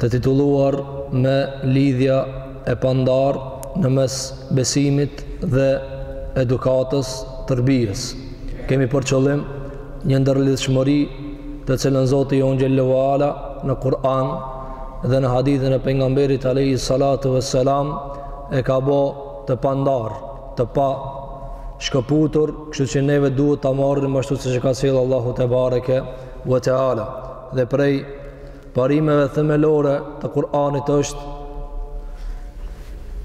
të titulluar me Lidhja e pandar në mes besimit dhe edukatës, tërbijës. Kemi për qëllim një ndërlidhshmëri të cilën Zoti jonë xhelle ve ala, në Kur'an dhe në hadithin e pejgamberit alejhi salatu ve selam e ka bo të pandar, të pashkëputur, kështu që neve duhet ta marrim ashtu siç e ka sjellë Allahu tebareke ve teala. Dhe prej parimeve themelore të Kur'anit është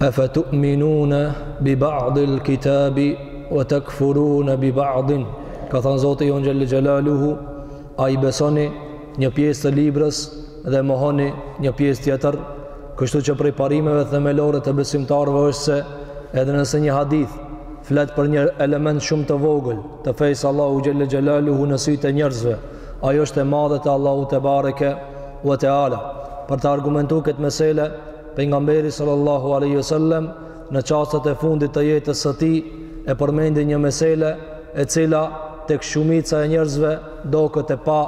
efe tu'minune bi ba'dil kitabi ve tekfurune bi ba'din ka thanë Zoti jonë xhelle xhelaluhu a i besoni një pjesë të librës dhe mohoni një pjesë tjetër kështu që prej parimeve themelore të besimtarve është se edhe nëse një hadith flet për një element shumë të vogël të fesë Allahut xhelle xhelaluhu në sytë e njerëzve Ajo është e madhe te Allahu tebareke ve teala. Për të argumentuar këtë mesele, pejgamberi sallallahu alaihi wasallam në çastet e fundit të jetës së tij e përmendi një mesele e cila tek shumica e njerëzve doket e pa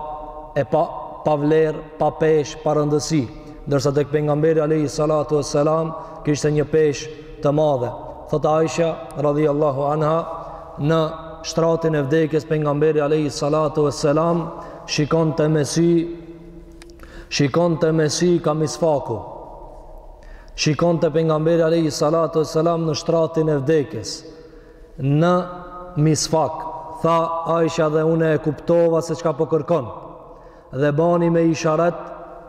e pa pa vlerë, pa peshë, pa rëndësi, ndërsa tek pejgamberi alaihi salatu wassalam kishte një peshë të madhe. Thotë Aisha radhiyallahu anha, në shtratin e vdekjes pejgamberi alayhi salatu vesselam shikonte me sy shikonte me sy ka misfaku shikonte pejgamberi alayhi salatu vesselam në shtratin e vdekjes në misfak tha Aisha edhe unë e kuptova se çka po kërkon dhe bani me isharet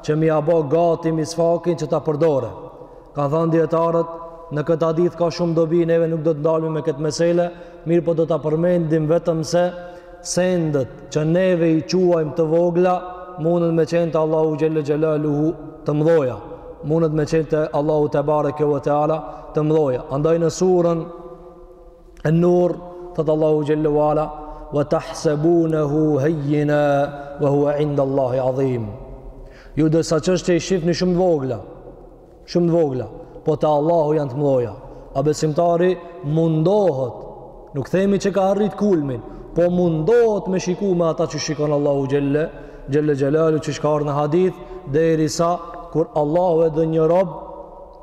që me ja bo gati misfakin që ta përdore. Kanë thanë dijetarët, në këtë hadith ka shumë dobi, neve nuk do të ndalmi me këtë mesele, mirëpo do ta përmendim vetëm se sendet që neve i quajmë të vogla, munet me qenë te Allahu xhelle xhelaluhu të mdhaja. Munet me qenë te Allahu tebareke ve teala të mdhaja. Andaj në suren, En nur, thotë Allahu xhelle ve ala, wa tahsebunehu hejjina, wa hua inda Allahi adhim. Ju disa çështje i shifni shumë të vogla, shumë të vogla, po te Allahu janë të mdhaja. A besimtari mundohet, nuk themi që ka arrit kulmin, po mundohet me shiku me ata që shikon Allahu xhelle xhelaluhu, qysh ka ardh në hadith, derisa, kur Allahu e don një rob,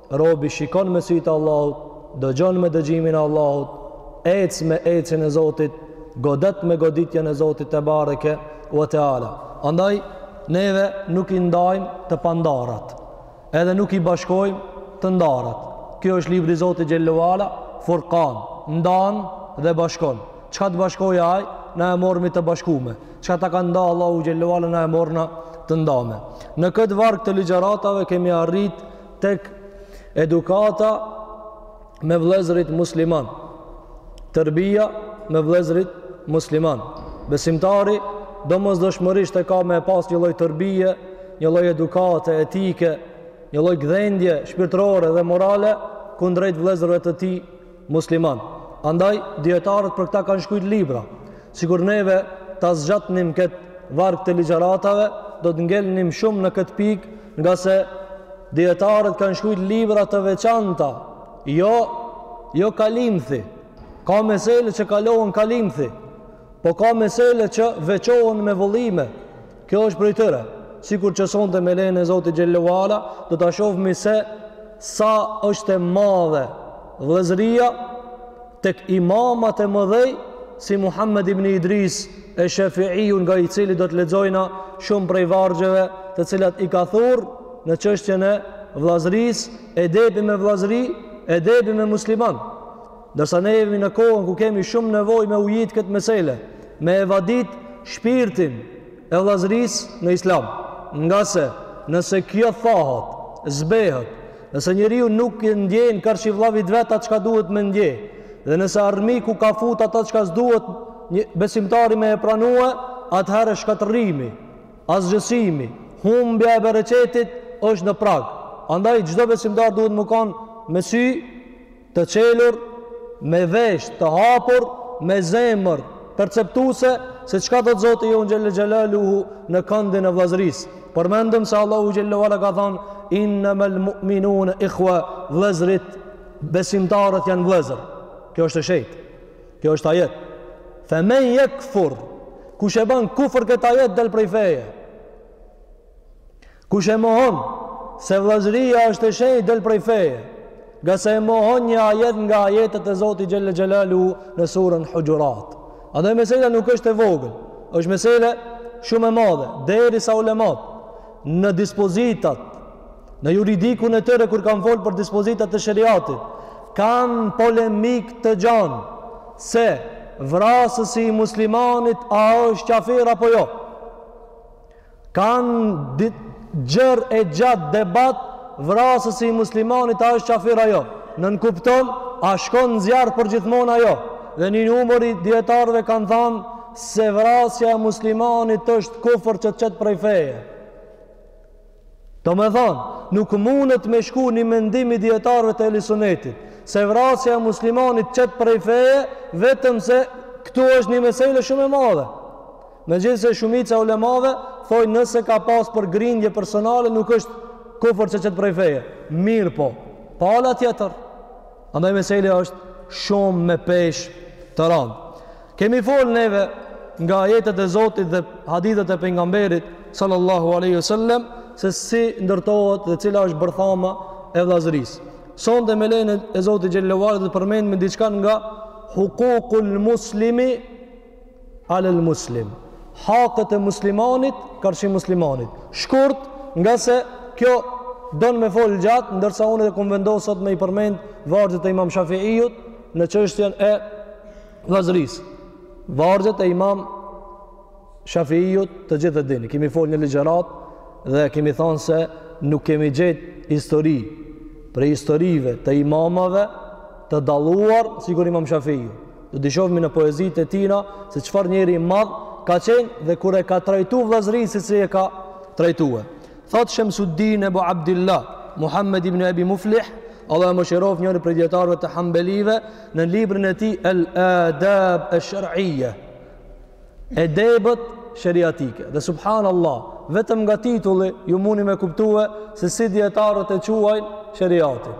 Robi shikon me sytë e Allahut, dëgjon me dëgjimin e Allahut, ec me ecjen e Zotit, godet me goditjen e Zotit tebareke ue teala. Andaj neve nuk i ndajmë të pandarat, edhe nuk i bashkojmë të ndarat. Kjo është libri i Zotit xhelle ue ala, Furqan, ndan dhe bashkon. Çka të bashkojë ai, na e morrmi të bashkume. Çka ta ka nda Allahu xhelle ue ala na e morrna të ndame. Në këtë varg të ligjëratave kemi arrit tek edukata me vëllezërit musliman. Tërbija me vëllezërit musliman. Besimtari domosdoshmërisht e ka me pas një lloj tërbije, një lloj edukate etike, një lloj gdhendje shpirtërore dhe morale kundrejt vëllezërve të tij musliman andaj dijetarët për këta kanë shkrujt libra sikur neve ta zgjatnim këtë varg të ligjëratave do të ngelnim shumë në këtë pikë ngase dijetarët kanë shkrujt libra të veçanta jo jo kalimthi ka mesele që kalohen kalimthi po ka mesele që veçohen me vëllime Kjo është prej tyre, sikur që sonte me lejen e Zotit xhelle ue ala, do ta shofmi se sa është e madhe vëllazëria tek imamat e mëdhej si Muhammed ibn Idris esh-Shafiiu nga i cili do të lexojna shumë prej vargjeve të cilat i ka thurë në çështjen e vllazërisë, edebi me vllazëri, edebi me musliman. Ndërsa ne jemi në kohën ku kemi shumë nevojë me ujit këtë mesele, me e vadit shpirtin e vllazëris në islam, ngase nëse kjo thahat, zbehet, nëse njeriu nuk e ndjen karshi vllavit vet atë çka duhet me ndje, dhe nëse armiku ka fut atë çka s'duhet një besimtari me e pranue, atëherë shkatërrimi, asgjësimi, humbja e bereqetit është në prag. Andaj, çdo besimtar duhet me kanë me sy, Të çelur, me vesh të hapur, me zemër perceptuese se çka thotë Zoti Jon Xhelle Xhelaluhu në këndin e vëllazërisë. Përmendëm se Allahu Xhelle ue ala ka thënë innamal mu'minuna ikhwa, vëllezërit besimtarët janë vëllezër. Kjo është e shenjtë. Kjo është ajet. Fa men yakfur, kush e bën kufër këtë ajet del prej feje. Kush e mohon se vëllazëria është e shenjtë del prej feje, ngase e mohon një ajet nga ajetet e Zotit xhelle xhelaluhu në surën Huxhurat. Andaj mesela nuk është e vogël, është mesele shumë e madhe, derisa ulemat në dispozitat në juridikun e tyre kur kanë folë për dispozitat e sheriatit, kanë polemikë të gjanë se vrasësi i muslimanit a është qafir apo jo. Kanë dit gjerë e gjatë debat vrasësi i muslimanit a është qafir a jo. Nënkupton, a shkon në zjarr përgjithmonë a jo. Dhe një numër i dijetarëve kanë thanë se vrasja e muslimanit është kufër që të qet prej feje. Domethanë, nuk mundet me shku një mendim i dijetarëve të ehli sunetit. Se vrasja e muslimanit qet prej feje, vetëm se këtu është një mesele shumë e madhe. Megjithëse shumica e ulemave thojnë nëse ka pas për grindje personale nuk është kufër që qet prej feje. Mirëpo, pala tjetër. Andaj meselja është shumë me peshë të randë. Kemi fol neve nga ajetet e Zotit dhe hadithet e pejgamberit sallallahu alaihi wasallam se si ndërtohet dhe cila është bërthama e vëllazërisë. Sonte me lejnë e Zotit xhel-le ue ala do të përmendmi diçka nga hukukul muslimi alel muslim hakët e muslimanit karshi muslimanit shkurt ngase kjo don me fol gjatë ndërsa unë e kum vendos sot me i përmend vargjet e imam shafiiut në çështjen e vëllazërisë vargjet e imam shafiiut të gjithë e dini kemi fol një ligjëratë dhe kemi thanë se nuk kemi gjetë histori prej historive të imamave të dalluar sikur imam shafiiut Do të shofmi në poezitë e tina se çfarë njeri i madh ka qenë dhe kur e ka trajtu vëllazërinë se si e ka trajtu. Thotë Shemsuddin Ebu Abdillah Muhammed ibn Ebi Muflih, Allahu e mëshiroftë njëri prej dijetarëve të Hambelive në librin e tij El Adab esh-Sher'ijje. Edebet sheriatike. Dhe subhanallah, vetëm nga titulli ju muni me kuptue se si dijetarët e quajnë sheriatin.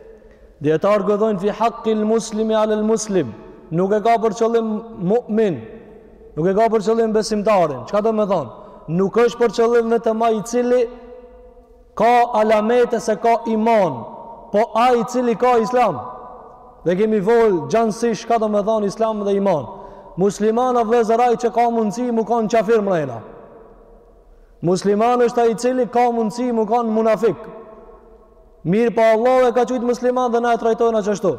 Dijetarë kur thojnë fi haqqil muslimi alel muslim, nuk e ka për qëllim mu'min, nuk e ka për qëllim besimtarin. Çka domethanë? Nuk është për qëllim vetëm ai i cili ka alamete se ka iman, po ai i cili ka islam. Dhe kemi fol gjanësish çka domethanë islam dhe iman. Musliman o vëllezër ai që ka mundësi m'u kanë qafir mrejna. Musliman është ai i cili ka mundësi m'u kanë munafik. Mirëpo Allahu e ka quajt musliman dhe na e trajtojna qashtu.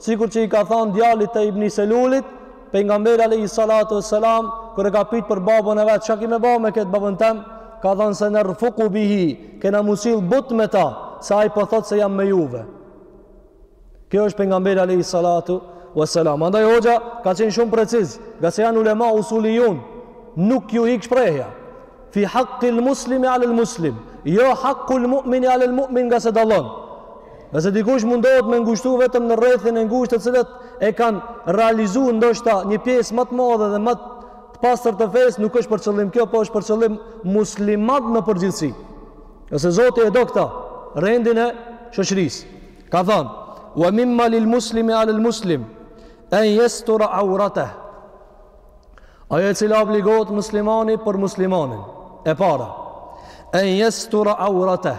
Sikur që i ka thanë djalit të Ibn Selulit, pejgamberi alayhi salatu wassalam, kur e ka pyet për babën e vet, çka ki me ba me këtë babën tem, ka thanë senerfuku bihi, kena m'u sill butë me ta, se ai po thotë se jam me juve. Kjo është pejgamberi alayhi salatu wassalam. Andaj hoxha ka qenë shumë preciz, nga se janë ulema usulijun, nuk ju ik shprehja. Fi haqqil muslimi ala al muslim, jo haqqul mu'mini ala al mu'min nga se dallon. Nëse dikush mundohet me ngushtu vetëm në rrethin e ngushtë të cilët e kanë realizu ndoshta një pjesë ma të madhe dhe ma të pastër të fesë, nuk është për qëllim kjo, po është për qëllim muslimant në përgjithësi. Se Zoti e do këta, rendin e shoqërisë. Ka thanë: "Wa mimma lil muslimi 'ala al muslim an yastura 'awratah." Ajo e cila obligohet muslimani për muslimanin, e para, an yastura 'awratah,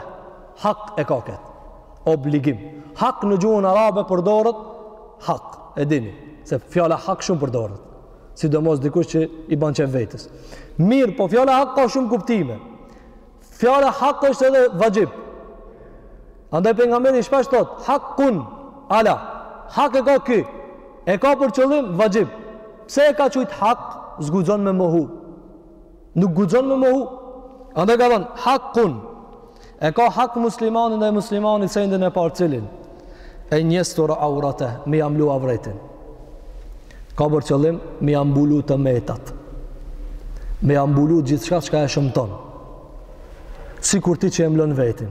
hak e ka këtë obligim. Hak në gjuhën arabe përdoret hak, e dini, se fjala hak shumë përdoret. Sidomos dikush që i ban qejf vetes. Mirëpo fjala hak ka shumë kuptime. Fjala hak është edhe vaxhib. Andaj pejgamberi shpesh thotë, hakkun, ala, hak e ka ky, e ka për qëllim vaxhib. Pse e ka qujt hak, s'guxon me mohu. Nuk guxon me mohu. Andaj ka thonë, hakkun, e ka hak muslimani ndaj muslimanit sendin e parë cilin, an yastura 'awratah, me ja mblu avretin. ka për qëllim me ja mbulu të metat. Me ja mbulu gjithçka çka e shëmton. Sikur ti që e mblon veten.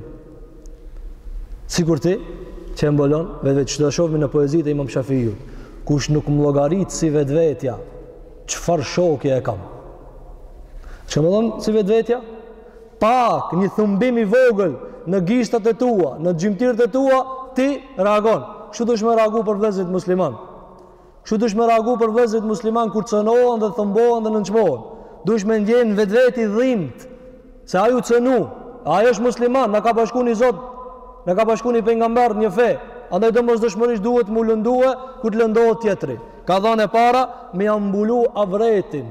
Sikur ti që e mbulon vetveten do shofmi në poezitë e imam Shafiut kush nuk më llogarit si vetvetja çfarë shoku e kam që më dhemb si vetvetja pak një thumbim i vogël në gishtat e tua në gjymtyrët e tua ti reagon kështu dush me reagu për vllezërit musliman Kështu dush me reagu për vëllezërit musliman kur cënohen dhe thumbohen dhe nënçmohen. Dush me ndje në vetvete dhimbë, se ai u cënu, ai është musliman, na ka bashku një zot, na ka bashku një pejgamber një fe, andaj domosdoshmërisht duhet m'u lëndue, kur të lëndohet tjetri. Ka thanë e para, me ja mbulu avretin.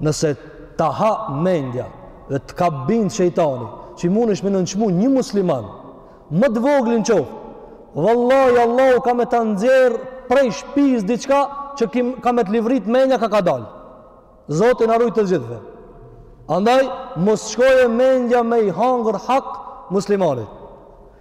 Nëse ta ha mendja dhe të ka bind shejtani, që munesh me nënçmu një musliman, më të voglin qoftë, vallahi Allahu ka me ta nxjerr prej shpisë diçka që kim, ka me të luvrit mendja kah ka dalë. Zoti na rujt të gjithve. Andaj, mos t'shkojë mendja me i hangër hak muslimanit.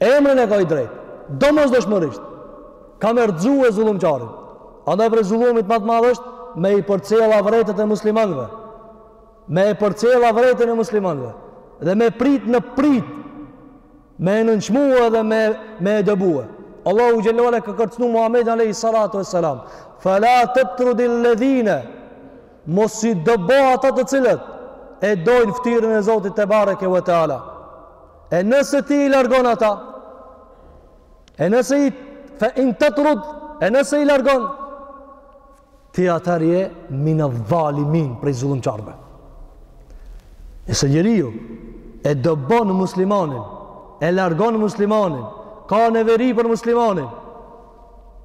Emrin e ka i Drejtë. Domosdoshmërisht ka me rrxue zullumqarin. Andaj prej zullumit ma të madh është me i përcjell avretet e muslimanëve. Me e përcjell avretin e muslimanëve dhe me prit në pritë me e nënçmue dhe me me e dëbue. Allahu xhelle ve ala ka kërcënu Muhamedin alayhi salatu wassalam. Fala tatrudi lladhina mos i dëbo ata të cilët e dojnë ftyrën e Zotit tebareke ve teala. E nëse ti i largon ata, e nëse i fe in të të rud, e nëse i largon, ti atëherë je minadh-dhalimin, prej zullumqarëve. E nëse njeriu e dëbon muslimanin, e largon muslimanin, ka neveri për muslimanin,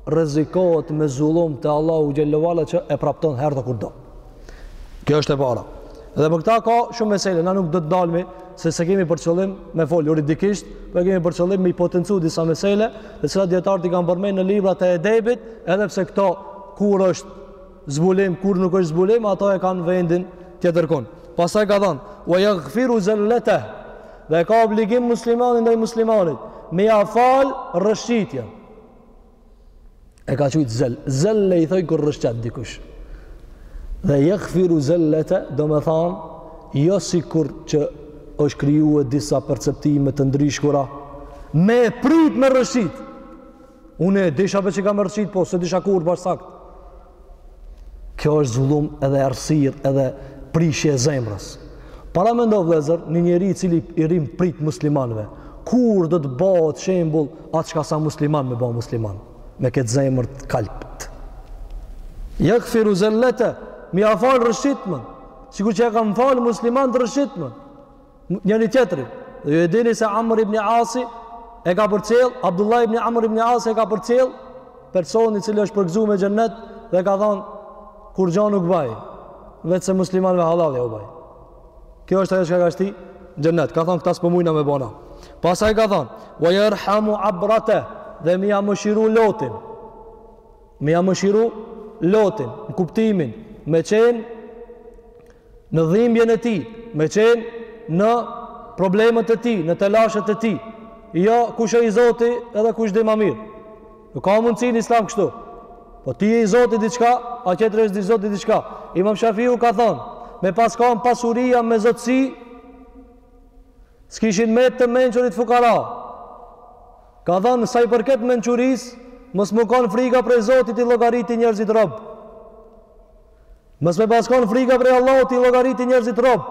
rrezikohet me zullum te Allahu xhel-le ve ala që e prapton herët a kurdo. Kjo është e para. Dhe për këta ka shumë mesele, na nuk do të dalmi se se kemi për qëllim me fol juridikisht, por kemi për qëllim me potencu disa mesele, të cilat dijetarët i kanë përmendur në librat e edebit, edhe pse këto kur është zbulim, kur nuk është zbulim, ato e kanë vendin tjetërkun. Pastaj ka thënë: "Wa yaghfiru zallata." Dhe e ka obligim muslimani ndaj muslimanit me ia fal rrëshqitjen. e ka qujtë zelle. Zelle i thojn kur rrëshqet dikush. Dhe jagfiru zellete, domethanë, jo sikur që është krijue disa perceptime të ndryshkura, me e prit me rrëshqit. Une e disha veç që ka me rrëshqit, po s'e disha kur bash saktë. Kjo është zullum edhe errësirë edhe prishje e zemrës. Paramendo vëllezër, një njeri i cili i rri n'pritë muslimanve, kur do të bëhet, shembull, a çka sa musliman me bo musliman, me këtë zemrë të kalbët. Jagfiru zellete, me ia falë rrëshqitmen, sikur që e kanë falë muslimanët rrëshqitmen. njëni-tjetrit. Dhe ju e dini se Amr ibn Asi e ka përcjell, Abdullah ibn Amr ibn Asi e ka përcjell personin i cili është përgëzuar me xhennet dhe ka thënë kurrgjë nuk baj, veç se muslimanëve hallall ja u baj. Kjo është ajo që t'ka shti n'xhennet. Ka thënë këtë s'po mujna me bona. Pastaj ka thënë: "Wa yarhamu abrata" dhe me ia mëshiru lotin. Me ia mëshiru lotin, në kuptimin me qenë në dhimbjen e tij, me qenë në problemet e tij, në telashet e tij. Jo, kush është i zoti, edhe kush di ma mirë. Nuk ka mundësi në Islam kështu. Po ti je i zoti diçka, ai tjetri është i zoti diçka. Imam Shafiu ka thonë, me pas kan pasuria me zotësi, s'kishin met të mençurit fukara. Ka thonë, sa i përket mençurisë, mos me kon frika prej Zotit i llogariti njerëzit robë. Mos me pas kon frika prej Allahut i llogariti njerëzit rob.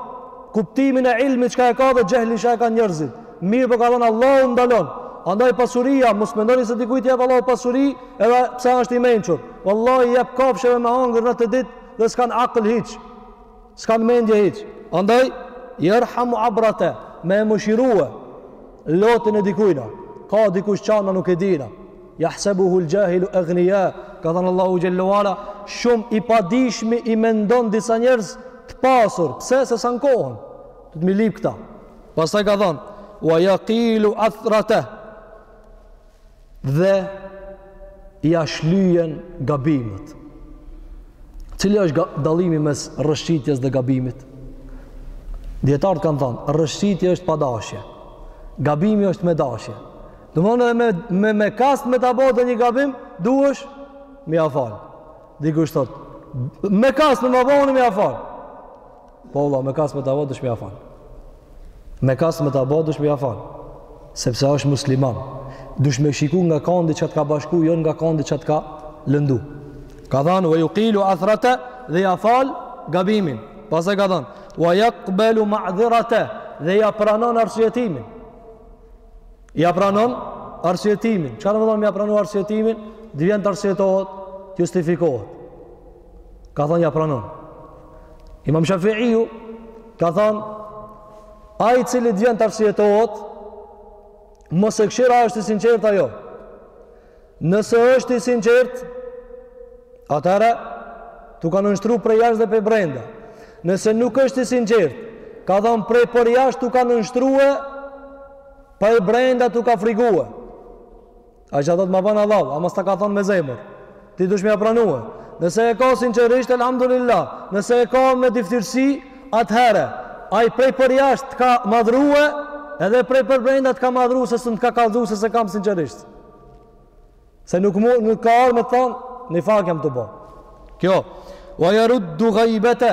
N'kuptimin e ilmit çka e ka dhe xhehlin çka e kanë njerëzit. Mirëpo ka thënë Allahu m'ndalon. Andaj pasuria, mos mendoni se dikujt i jep Allahu pasuri, edhe pse është i mençur. Wallahi u jep kafshëve me hangër natë e ditë dhe s'kan akël hiç. S'kan mendje hiç. Andaj yerhamu abrate, me e mëshirue. Lotin e dikujna, ka dikush qan, na nuk e dina. Jahsebuhul gjahilu egnija, ka thënë Allahu Gjelle ue ala, shumë i padishmi i mendon disa njerëz të pasur, pse se sa në kohën, të të me lip këta. Pastaj ka thënë, wa jukilu athrate, dhe ia shlyjen gabimet. Cili është dallimi mes rëshqitjes dhe gabimit? Djetarët kanë thonë, rëshqitje është pa dashje, gabimi është me dashje. Domethënë edhe me kast me ta bo dhe një gabim, duhesh me ia falë. Dikush thotë, me kast me ma bo dhe me ia falë. Po valla, me kast me ta bo dush me ia fal. Me kast me ta bo dush me ia fal. Sepse është musliman. Dush me shiku nga kondi që të ka bashku, jo nga kondi që të ka lëndu. Ka thënë wa yuqilu athrata dhe ia fal gabimin. Pastaj ka thënë wa yaqbalu ma'dhirata dhe ia pranon arsyetimin. Ia pranon arsyetimin. Çfarë do të thonë ia pranon arsyetimin? Të vjen të arsyetohet, justifikohet. ka thonë ja pranon imam Shafi'iu ka thonë ai i cili të vjen të arsjetohet mos e kshir a është i sinqert a jo nëse është i sinqert atëherë tu ka nënshtru prej jashtë dhe prej brenda nëse nuk është i sinqert ka thonë prej përjashtë tu ka nënshtru e prej brenda tu ka frigue Ai që t'thotë ma ban hallall, ama s'ta ka thonë me zemër. Ti dush me ja pranue. Nëse e ka sinqerisht, elhamdulillah. Nëse e ka me dyftyrësi, atëhere, ai prej përjashtë të ka madhrue, edhe prej përbrenda të ka madhrue, se s'të ka kallxu, se s'e kam sinqerisht. Se nuk, mu, nuk ka ardhë me t'thonë, nifak jam tu bo. Kjo, wa jaruddu gajbete,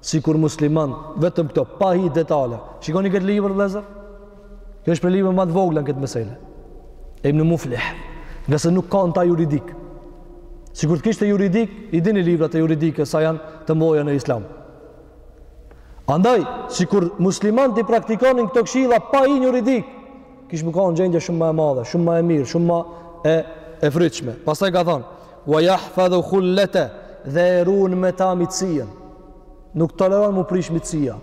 sikur muslimanët vetëm këto pa hi detale shikoni këtë libër vëllazër kjo është prej librave ma të vogla në këtë mesele e ibn muflih ngase nuk ka në ta juridik sikur të kishte juridik i dini librat e juridike sa janë të mdhoja në islam andaj sikur muslimanët t'i praktikonin këto këshilla pa hi n'juridik kish me kanë gjendja shumë ma e madhe shumë ma e mirë shumë ma e e frytshme pastaj ka thënë Wa yahfadhu khullata dhe e ruan me ta miqësinë. Nuk toleron mu prish miqësia.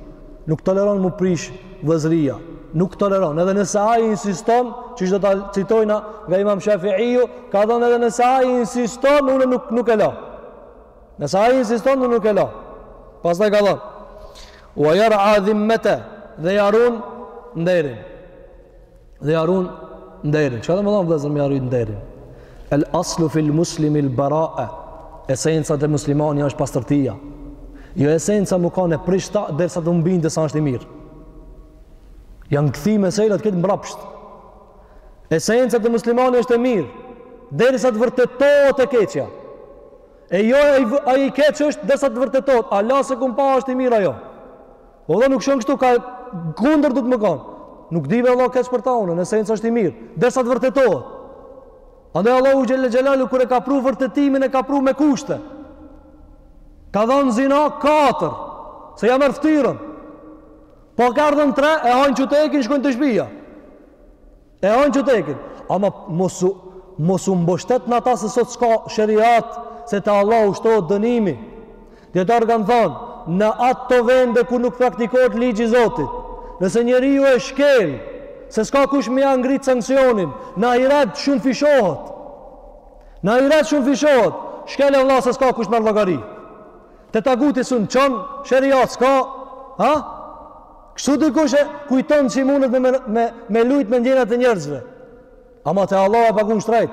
Nuk toleron mu prish vllezëria. Nuk toleron. Edhe nëse ai insiston, siç do ta citojna nga Imam Shafi'iu, ka thënë edhe nëse ai insiston, unë nuk nuk e lë. Nëse ai insiston, unë nuk e lë. Pastaj ka thënë: "Wa yar'a dhimmata" dhe ja ruan nderin. dhe ia run nderin. Çka domethonë vllazën me ia ru nderin? El aslu fil muslimi el baraa. Esenca e muslimanit është pastërtia. Jo esenca me kanë e prishta derisa t'u bind se është i mirë. Janë kthi meselat këtë mbrapsht. Esenca e muslimanit është e mirë derisa të vërtetohet e keqja. E jo ai i keq është derisa të vërtetohet. Hala s'e kum pa a është i mirë a jo. Po vlla nuk shkon kështu e kundërta do me kanë. Nuk di vëlla keq për ta unë, esenca është i mirë, derisa të vërtetohet. Andaj Allahu xhel-le xhelaluhu kur e ka pru vërtetimin e ka pru me kushte. Ka thënë zina 4, se ia merr ftyrën. Po ke ardhën 3 e hanë qutekin shkojnë te shpija. E hanë qutekin. Ama mos u, mos u mbështet në ata se sot s'ka sheriat, se te Allahu shtohet dënimi. Dijetarët kanë thonë, në ato vende ku nuk praktikohet ligji i Zotit, nëse njeriu e shkel, se s'ka kush me ia ngrit sanksionin, në ahiret shumëfishohet. Në ahiret shumëfishohet. Shkele vlla se s'ka kush merr llogari. Te taguti s'un e çon, sheriat s'ka, ha? Kështu dikush e kujton që mundet me, me, me lujt me ndjenat e njerëzve. Ama te Allahu e pagun shtrajt.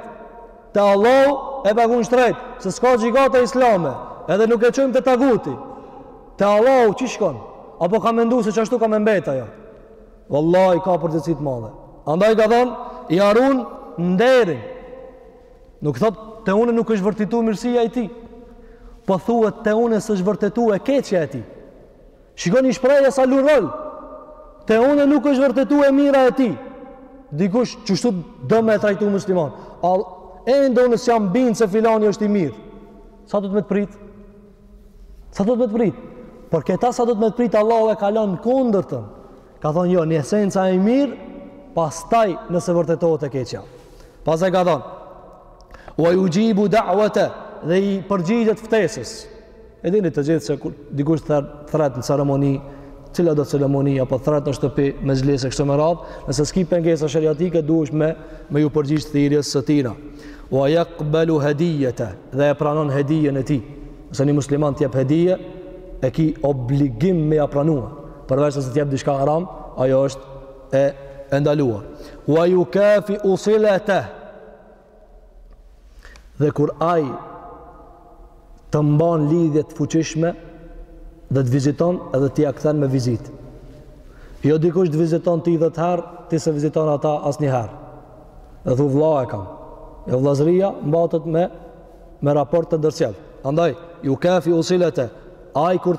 Te Allahu e pagun shtrajt. Se s'ka gjykata islame. Edhe nuk e çojmë te taguti. Te Allahu që shkon. Apo ka mendu se qashtu ka me mbet a? Jo. Vallahi ka përgjegjësi të madhe. Andaj ka thonë, ia run nderin. Nuk thot, te une nuk është vërtetu mirësia e tij. Po thuet, te une s'është vërtetu e keqja e tij. Shikoni shprehja sa ndrron. Te unë nuk është vërtetu e mira e tij. Dikush qeshtu do me e trajtu muslimanin. A, ende unë s'jam bind se filani është i mirë. Sa duhet me të pritë? Sa duhet me të prit? Për këta sa duhet me të prit Allahu e ka lënë kundërtën. Ka thonë jo, në esencë i mirë, pastaj nëse vërtetohet e keqja. Pastaj ka thonë, ue juxhibu daveteh dhe i përgjigjet ftesës. E dini të gjithë se kur dikush të thret në ceremoni, cilado ceremoni, apo thret në shtëpi, mexhlise e kështu me radhë, nëse s'ki pengesa sheriatike, duhesh me, me iu përgjigj thirrjes së tina. Ue jakbelu hedijeteh dhe e pranon hedijen e tij. Nëse një musliman t'jep hedije, e ki obligim me ia pranu. Përveç se t'jep diçka haram, ajo është e, e ndaluar. Ue jukafiu sileteh, Dhe kur ai të mban lidhje të fuqishme dhe të viziton edhe ti ia kthen me vizitë. Jo dikush të viziton ti 10 herë, ti s'e viziton ata asnjëherë. Dhe thu vëlla e kam. Jo vëllazëria mbahet me me raport të ndërsjellë. Andaj, jukafiu sileteh, ai kur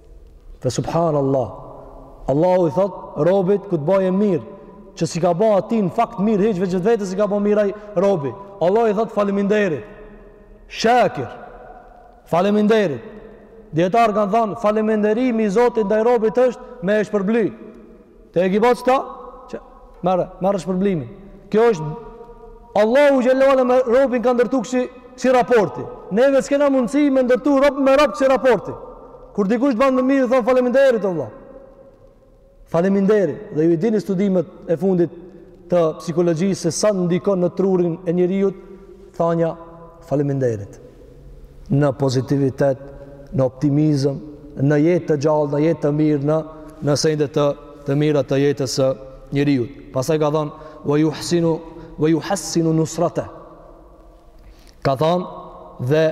Fe subhan Allah. Allahu i thot robit kur të bajë mirë, që s'i ka ba atij në fakt mirë hiç veç vetes i ka ba mirë ai robi. Allahu i thot faleminderit. Shakir. Faleminderit. Dijetarët kan thon faleminderimi i Zotit ndaj robit është me e shpërbly. Te e gibat qëta, që merre, merre shpërblimin. Kjo është, Allahu xhelle ve ala me robin ka ndërtu kësi, kësi raporti. Neve s'kena mundësi me ndërtu rob me rob kësi raporti. Kur dikush të ban me mirë, thon faleminderit, Allah. Faleminderit. Dhe ju i dini studimet e fundit të psikologjisë se sa ndikon në trurin e njeriut, thanja faleminderit. në pozitivitet, në optimizëm, në jetë të gjallë, në jetë të mirë, në në sende të mira të jetës së njeriut. Pastaj ka thënë wa yuhassinu nusrata. Ka thënë dhe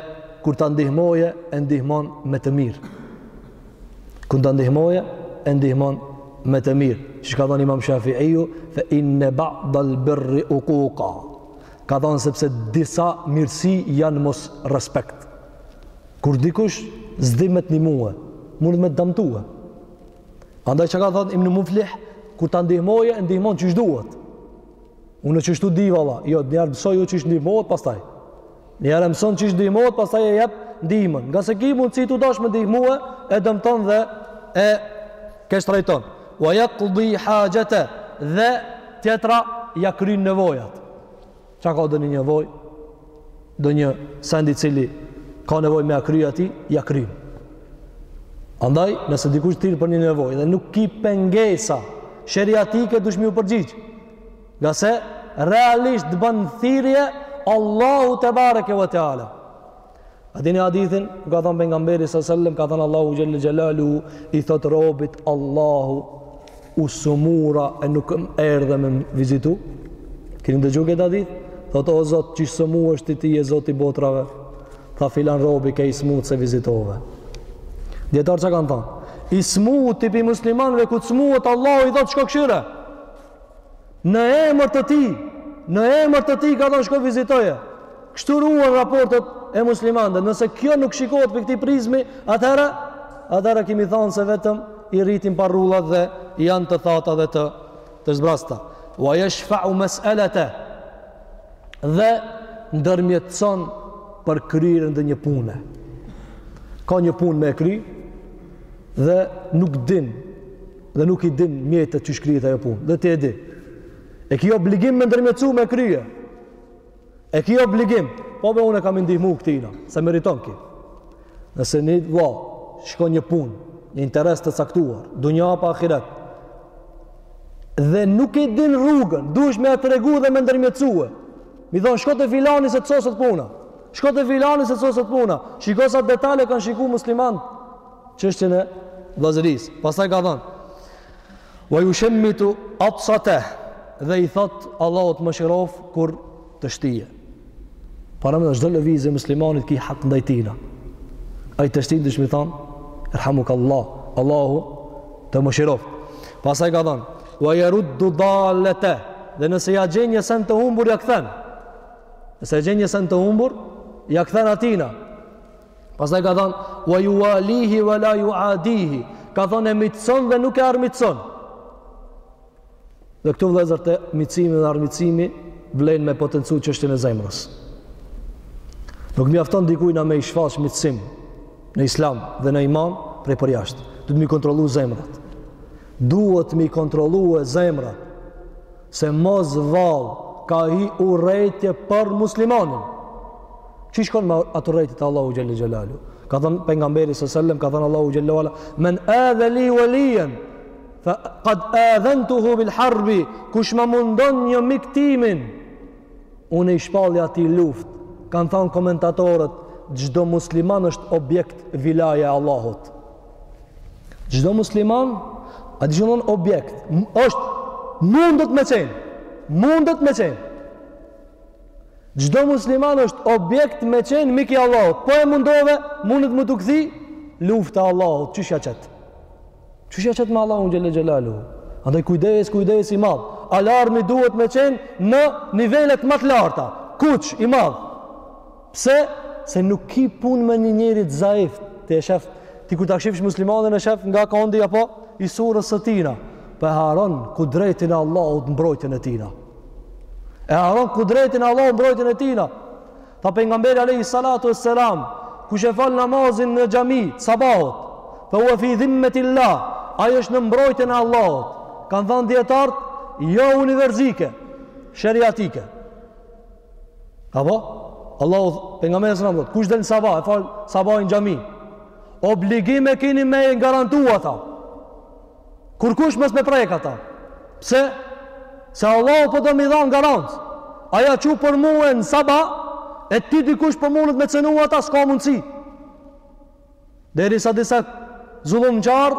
kur ta ndihmoje e ndihmon me të mirë. Kur ta ndihmoje e ndihmon me të mirë. Çi që ka thënë Imam Shafiu, fa inna ba'd al-birri uquqa. ka thënë sepse disa mirësi janë mosrespekt. Kur dikush s'di me të ndihmue, mundet me të damtue. Andaj çka ka thënë Ibni Muflih, kur ta ndihmojë, e ndihmon qysh duhet. Unë qështu di valla, jo, njëherë mësoju qysh ndihmohet, pastaj. Njëherë mëson qysh ndihmohet, pastaj e jep ndihmën. Ngase ki mundësi tu dashtë me ndihmue, e dëmton dhe e keqtrajton. Wa yaqdi hajata dhe tjetra ja kryen nevojat. Çka ka donjë nevojë, donjë send i cili ka nevojë me ia kry atij, ja kryen. Andaj, nëse dikush të thirr për një nevojë dhe nuk ki pengesa sheriatike dush me iu përgjigj. Ngase realisht të bën thirrje Allahu tebareke ve teala. A dini hadithin, ku ka thënë pejgamberi sa sallam, ka thënë Allahu xhelle xhelaluhu i thot robit Allahu u sumura e nuk erdhe me m'vizitu. Keni dëgju këtë hadith? Thot o Zot, qysh smuhesh ti je Zoti i botrave? Tha filan robi ke i smut s'e vizitove. Dijetarët çka kanë thënë? I smuti pi muslimanëve kur të smuhet Allahu i thot shko kshyre. Në emër të tij, në emër të tij ka thënë shko vizitoje. Kështu ruan raportet e muslimanëve. Nëse kjo nuk shikohet prej këtij prizmi, atëherë atëherë kemi thënë se vetëm i rritin parullat dhe janë të thata dhe të të zbrazta. Wa yashfa'u mas'alata. Dhe ndërmjetëson për kryerjen e donjë pune. Ka një punë me kry dhe nuk din dhe nuk i din mjetet që i kryhet ajo punë dhe ti e di e ki obligim me ndërmjetësu me krye e ki obligim po be unë kam me i ndihmu këtina se meriton ky nëse një vlla e ka një pun një interes të caktuar dunja apo ahiret dhe nuk i din rrugën duhesh me ja tregu dhe me ndërmjetësu e mi thonë shko te filani se të soset puna shko te filani se të soset puna shiko sa detale kanë shiku muslimanët çështjen e vllazërisë. Pastaj ka thënë: "Wa yushammitu atsatahu" dhe i thot Allahu të mëshiroftë kur tështin. Pra në çdo lëvizje e muslimanit ki hak ndaj tina. Ai tështin duhesh mi thon: "Yarhamukallah, Allahu të mëshiroftë." Pastaj ka thënë: "Wa yaruddu dallatahu" dhe nëse ja gjen një sen të humbur ja kthen. Nëse ja gjen një sen të humbur, ja kthen atina. Pastaj ka thënë, "Wa yuwalihi wa la yuadihi." Ka thënë e miqëson dhe nuk e armiqëson. Dhe këtu vëllezër te miqësimi dhe armiqësimi vlen me potencu çështjen e zemrës. Nuk mjafton dikujna me i shfaq miqësim në Islam dhe në iman prej përjashtë. Duhet mi kontrollu zemrat. Duhet mi kontrollu zemrat. Se mos vallë ka hi urejtje për muslimanin. Qysh shkon me atë urejtje te Allahu xhel xhelalu? Ka thënë pejgamberi alejhi selam, ka thënë Allahu xhel ve ala, man adha li waliyan, fa kad adhantuhu bil harbi, kush ma mundon një mik timin, unë i shpalli atij luftë, kanë thënë komentatorët, çdo musliman është objekt vilaja e Allahut. Çdo musliman a di çdon objekt, është mundet me qenë. Mundet me qenë. Çdo musliman është objekt me qenë mik i Allahut. Po e mundove, mundet me t'u kthy lufta e Allahut, qysh ja çet. Qysh ja çet me Allahun xhel xhelalu. Andaj kujdes, kujdes i madh. Alarmi duhet me qenë në nivelet ma të larta. Kuq i madh. Pse? Se nuk ki punë me një njeri të zaif, ti e shef, ti kur ta shifsh muslimanin e shef nga kondi po i surës së tina, po e harron kudretin e Allahut mbrojtjen e tina. E harron kudretin e Allahut mbrojtjen e tina. Tha pejgamberi alayhi salatu wassalam, kush e fal namazin në xhami sabahut, fa huwa fi dhimmatillah, ai është në mbrojtjen e Allahut. Kan thënë dijetarët, jo univerzike, sheriatike. Apo? Allahu, pejgamberi ç'ka thotë, kush del n'sabah, e fal sabahin n'xhami. Obligim e keni me i garantu ata. Kurrkush mos me prek ata. Pse? Se Allahu po do mi dhan garancë. Ai a çu për mua në sabah, e ti dikush po mundet me cenu ata, s'ka mundsi. Derisa disa zullumqar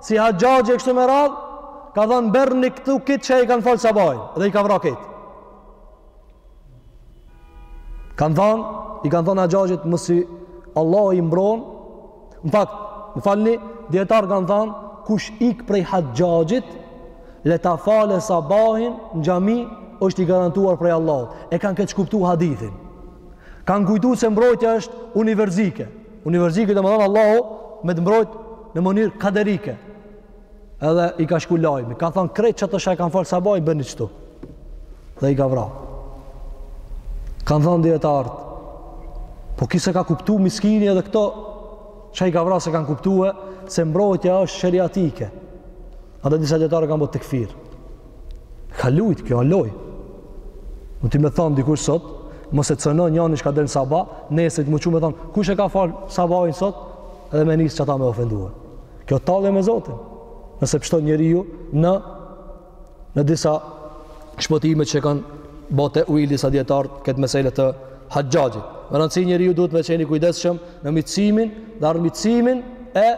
si Haxhaxhi kështu me radh ka dhanë bjerni këtu këta që i kanë fal sabahin dhe i ka vra krejt. Kanë thënë, i kanë thënë Haxhaxhit mos se Allahu i mbron. Në fakt, më falni, dijetarët kanë thënë kush ikë prej Haxhaxhit le ta falë sabahin në xhami është i garantuar prej Allahut. E kanë keqkuptuar hadithin. kanë kujtu se mbrojtja është univerzike. Univerzike domethanë Allahu me të mbrojt në mënyrë kaderike. Edhe i ka shku lajmi. Ka thonë krejt qata që e kanë falë sabahin bini qëtu. Dhe i ka vra. Kanë thonë dijetarët. Po ky s'e ka kuptu miskini edhe këta që i ka vra s'e kanë kuptue se mbrojtja është sheriatike. Atëherë disa dijetarë i kanë bo tekfir. Ka lujt, kjo a lojë. Mundet me thonë dikush sot, mos e cenon njanin që ka dalë në sabah, nesrit me u çu me thonë, kush e ka falë sabahin sot, edhe me nisë qata me ofenduar. Kjo tallje me Zotin, nëse pshton njeriu në, në disa shpëtime që e kanë bo tevil disa dijetarë këtë mesele të Haxhaxhit. Me rëndësi njeriu duhet me qenë i kujdesshëm në miqësimin dhe armiqësimin e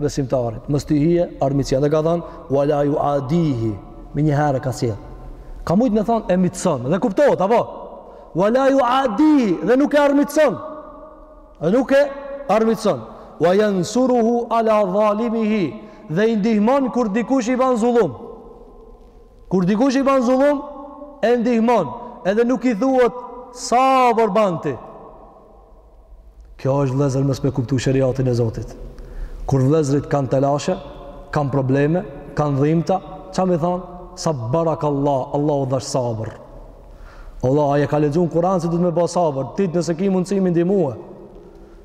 besimtarit, mos t'i hyjë armiqësia. Dhe ka thënë wala yuadihi, menjëherë e ka sjellë. Ka mujt me thënë e miqson, dhe kuptohet apo? Wala yuadihi, dhe nuk e armiqson. Dhe nuk e armiqson. Wa yansuruhu ala zalimihi, dhe i ndihmon kur dikush i bën zullum. Kur dikush i bën zullum, e ndihmon, edhe nuk i thuhet sabër banti. Kjo është vllezër mos me kuptu sheriatin e Zotit. Kur vllezërit kanë telashe, kanë probleme, kanë dhimta, qa me i thonë? Sabarakallah, Allahu u dhashtë sabër. Allah, ai e ka lexu n'Kuran se duhet me ba sabër, ti nëse ki mundësi me i ndihmue.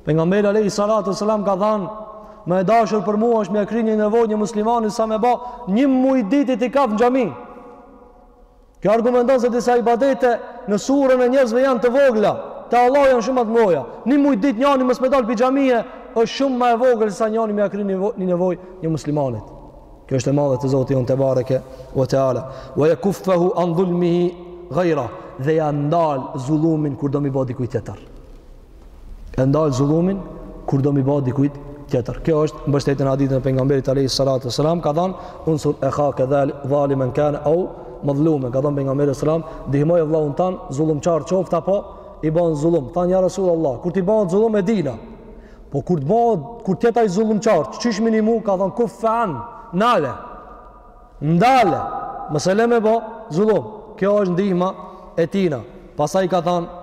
Pejgamberi Alejhi Salatu Selam ka thanë, më e dashur për mue është me ia kry një nevojë një muslimani sa me ba një muj ditë itikaf në xhami. Kjo argumenton se disa ibadete në sytë e njerëzve janë të vogla, te Allahu janë shumë më të mëdha. Një muj ditë njani mos me dal prej xhamie është shumë më e vogël se sa njëri me ia kry një nevojë një muslimanit. Kjo është e madhe te Zoti jonë tebareke ue teala. Wa yakuffahu an dhulmihi ghayrahu dhe ia ndal zullumin kur do me i bë dikujt tjetër. e ndal zullumin kur do me i bë dikujt tjetër. Kjo është mbështetja në hadithin e pejgamberit alayhi salatu wasalam, ka thënë unsur akhaka dhal zaliman kan au mazluman, ka thënë pejgamberi sallam, ndihmoje vëllaun tand zullumçar qoftë apo i bëhet zullum. Than ja Rasulullah, kur t'i bëhet zullum e dina. Po kur të bëhet kur të jetë ai zullumçar, qysh me i nimu ka thënë kufan, nale. Ndale, mos e le me bë zullum. Kjo është ndihma e tina. Pastaj ka thënë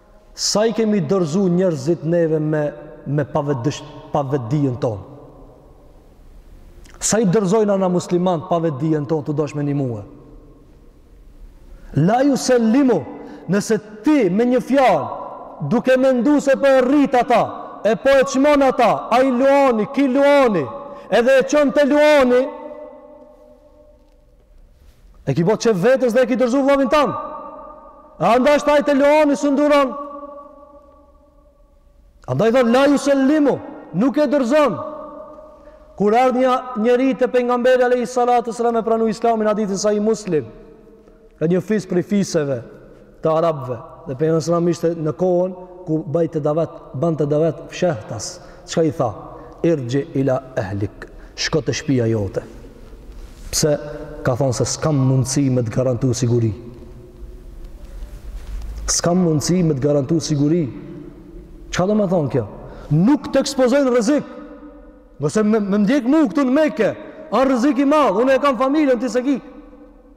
Sa i kemi dorëzu njerëzit neve me me pavetdijen tonë? Sa i dorëzojna na musliman pavetdijen tonë tu dasht me ndihmue? La juslimu, nëse ti me një fjalë, duke mendu se po e rrit ata, e po e çmon ata, ai luani, ky luani, edhe e çon te luani, E ki bo qef vetes dhe e ki dorëzu vllavin tan. Ani dashtë ai te luani s'un duron. Andaj dhe la juslimu, nuk e dorëzon. Kur erdh një njeri te pejgamberi alejhi salatu selam me pranu islamin, hadithin Sahih Muslim. Ka nji fis prej fiseve të arabëve dhe pejgamberi sallallahu alajhi wasallam ishte në kohën ku bajte davet, bante davet fshehtas. Çka i tha? Irxhi ila ehlik. Shko te shpia jote. Pse ka thonë se s'kam mundësi me të garantu siguri. S'kam mundësi me të garantu siguri. Çka domethonë kjo? Nuk të ekspozoj n'rrezik. Nëse me, m'ndjek mu këtu në Mekë, a rrezik i madh, unë e kam familjen ti s'e ki.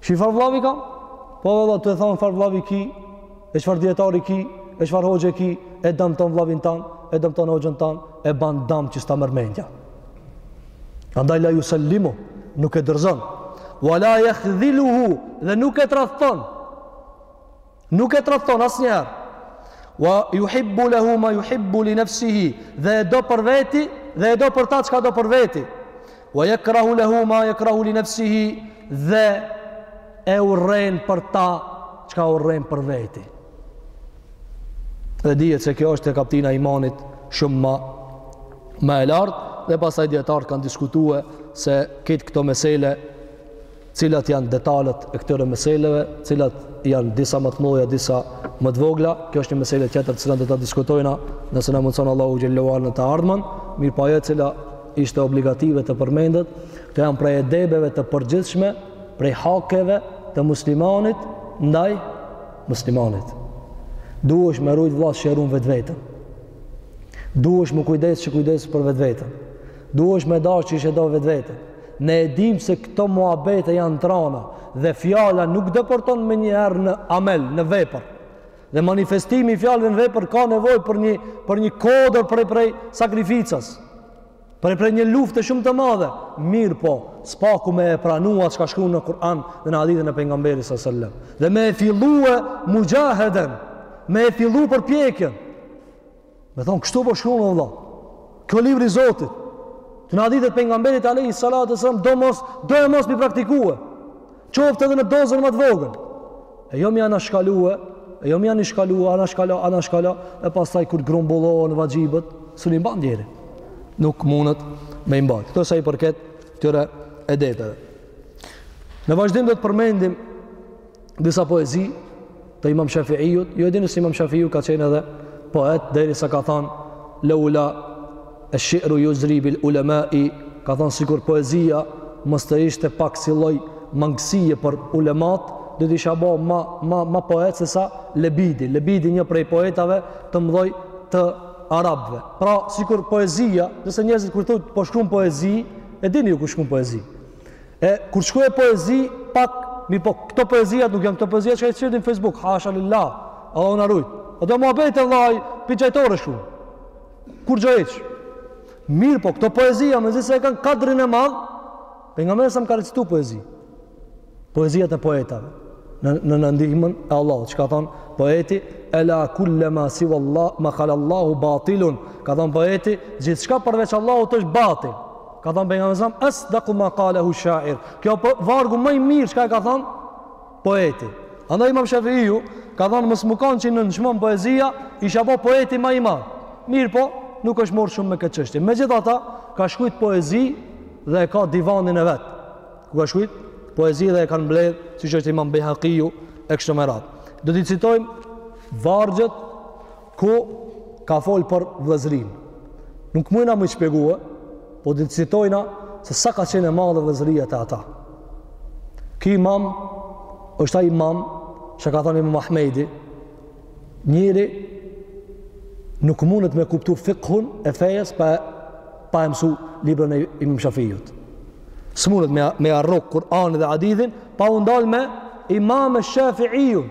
Shih çfar vllavi kam? Po valla, tu e thanë far vllavi ki, e çfar dietari ki, e çfar hoxhe ki, e damton vllavin tan, e damton hoxhën tan, e ban dam që s'ta merr mendja. Andaj la jusellimu, nuk e dorëzon. Wa la jakhdhiluhu, dhe nuk e tradhton. Nuk e tradhton asnjëherë. Wa yuhibbu lahu ma yuhibbu li nafsihi, dhe e do për veti dhe e do për ta çka do për veti. Wa yakrahu lahu ma yakrahu li nafsihi, dhe e urren për ta çka urren për veti. Dhe dihet se kjo është kaptina e imanit shumë ma ma e lartë dhe pastaj dijetarët kanë diskutue se këtë këto mesele cilat janë detalet e këtyre meseleve, cilat janë disa më të mëdha, disa më të vogla. Kjo është një mesele tjetër që do ta diskutojmë nëse na e mundson Allahu xhelle ue ala në të ardhmen, mirëpo ajo e cila ishte obligative të përmendet, këto janë prej edebeve të përgjithshme, prej hakeve të muslimanit ndaj muslimanit. Duhesh m'e rujt vlla si që e run vetveten. Duhesh me kujdes që kujdes për vetveten. Duhesh me dashë qysh e do vetveten. Ne e dimë se këto muhabete janë t'rana dhe fjala nuk depërton menjëherë në amel, në vepër. Dhe manifestimi i fjalëve në vepër ka nevojë për një për një kodër prej prej sakrificës. Prej prej një lufte shumë të madhe, mirëpo, s'paku me e pranue çka shkrun në Kur'an dhe në hadithin e pejgamberit sallallahu alajhi wasallam. Dhe me e fillue muxhaheden, me e fillu përpjekjen. Me thonë, kështu po shkruan o vëlla. Kjo libri i Zotit. Të na ditë pejgamberit alayhi salatu wasallam do s'do e mos mi praktikue. Qoftë edhe në dozën më të vogël. E jo me i anashkalue, e jo me i anashkalue, anashkalo, anashkalo, e pastaj kur grumbullohen vaxhibet, s'un i mban njeri. Nuk mundet me i mbajt. Këto sa i përket këtyre edepeve. Në vazhdim do të përmendim disa poezi të imam Shafiut, ju e dini se imam Shafiu ka qenë edhe poet, derisa ka thonë, leula e shiru ju zribil ulema i, ka thonë sikur poezia mos të ishte pak si lloj mangësie për ulemat, do t'isha bo ma, ma, ma poet sesa Lebidi, Lebidi një prej poetave të mdhoj të arabve. Pra, sikur poezia, nëse njerëzit kur thot, po shkrun poezi, e dini ju kur shkrun poezi, E kur shkruaj poezi, pak mirëpo këto poezia nuk janë këto poezia çka i qitin Facebook, hasha lillah. Allahu na rujt. Ato muhabete vllai, pi çajtore shkrun. Kurgjo hiç. Mirëpo këto poezia mezi se e kanë kadrin e madh. Pejgamberi salam ka recitu poezi. Poeziat e poetave në në me ndihmën e Allahut. Çka thon poeti? Ela kullu ma siwallah ma khala Allahu batilun. Ka thon poeti, gjithçka përveç Allahut është batil. Ka thënë pejgamberi salam asdaqu ma qalahu sha'ir. Kjo po vargu më i mirë çka e ka thënë poeti. Andaj Imam Shafiu ka thënë mos me kanë që nënçmon poezia, isha ba poeti më i madh. Mirëpo, nuk është marrë shumë me këtë çështje. Megjithatë, ka shkruajt poezi dhe e ka divanin e vet. Ku ka shkruajt poezi dhe e kanë mbledh, siç është Imam Bejhakiu e kështu me radhë. Do t'i citojmë vargjet ku ka fol për vëllezërinë. Nuk mujna me i shpjegue, po t'i citojna se sa ka qenë e madhe vëllezëria te ata. Ky imam është ai imam sa ka thënë Imam Ahmedi, njeri nuk mundet me kuptu fikhun e fejes pa pa e mësu librin e Imam Shafiut. S'mundet me, me e rrok Kur'anin dhe hadithin pa u ndal me Imam Shafiun.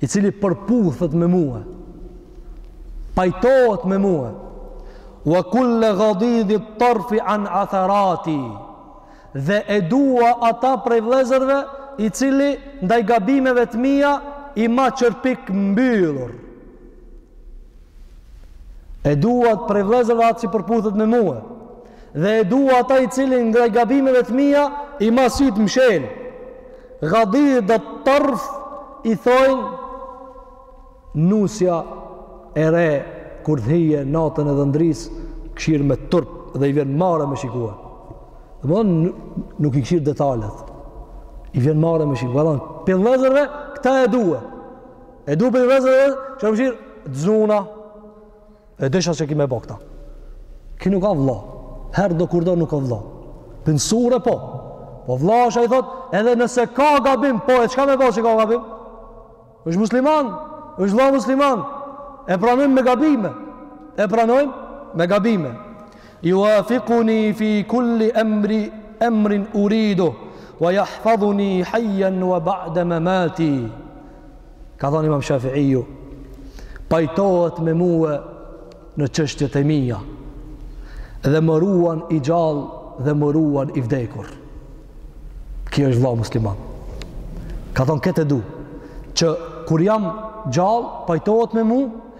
i cili përputhet me mua, pajtohet me mua, wa kulle gadidi tërfi an atharati, dhe e dua ata prej vllezërve, i cili ndaj gabimeve të mija i ma qerpikët mbyllur. E dua prej vëllezërve atë që përputhet me mua. Dhe e dua ata i cili ndaj gabimeve të mia i ma syt mshel. Ghadidu tarf i thojnë nusja e re kur hije natën e dhëndrisë kshir me turp dhe i vjen marre me shikua. Domethënë nuk i kshir detalet. I vjen marre me shikua. Domethënë, pi vllezërve, këta e due. E du prej vllezërve që e mshirë, xuna, e desha që ki me bo këtë. Ki nuk ka vlla, herdokurdo nuk ka vlla. Për në surë po, po vlla është ai thotë, edhe nëse ka gabim, po e çka me bo që ka gabim? është musliman, është vlla musliman, e pranojmë me gabime, e pranojmë me gabime. Yuwafiquni fi kulli amrin uridu wa yahfazuni hayyan wa ba'da mamati. Ka thënë Imam Shafi'iu, pajtohet me mua në çështjet e mia dhe më ruan i gjallë dhe më ruan i vdekur. Ky është vëlla musliman. Ka thënë këtë e du që kur jam gjallë pajtohet me mua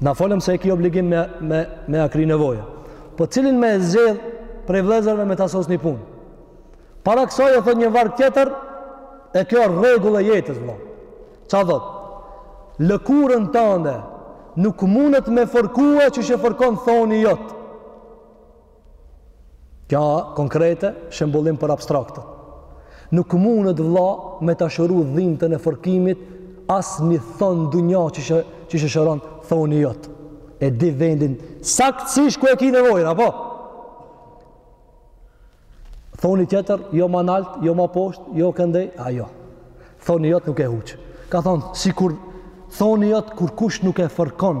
Na folëm se e ki obligim me, me, me ia kry nevojën. Po cilin me e zgjedh prej vllezërve me ta sos një punë. Para kësaj e thotë një varg tjetër, e kjo rregull e jetës, vlla. Ça thotë? Lëkurën tande nuk mundet me fërku qysh e fërkon thoni jot. Kjo konkrete, shembëllim për abstrakte. Nuk mundet vlla me ta shëru dhimtën e fërkimit, asnjë thon n'dunja qysh e, qysh e shëron thoni jot. E di vendin, saktësish ku e ki nevojën, apo? Thoni tjetër, jo ma nalt, jo ma poshtë, jo këndej, ajo. Thoni jot nuk e huq. Ka thonë, sikur thoni jot kurrkush nuk e fërkon,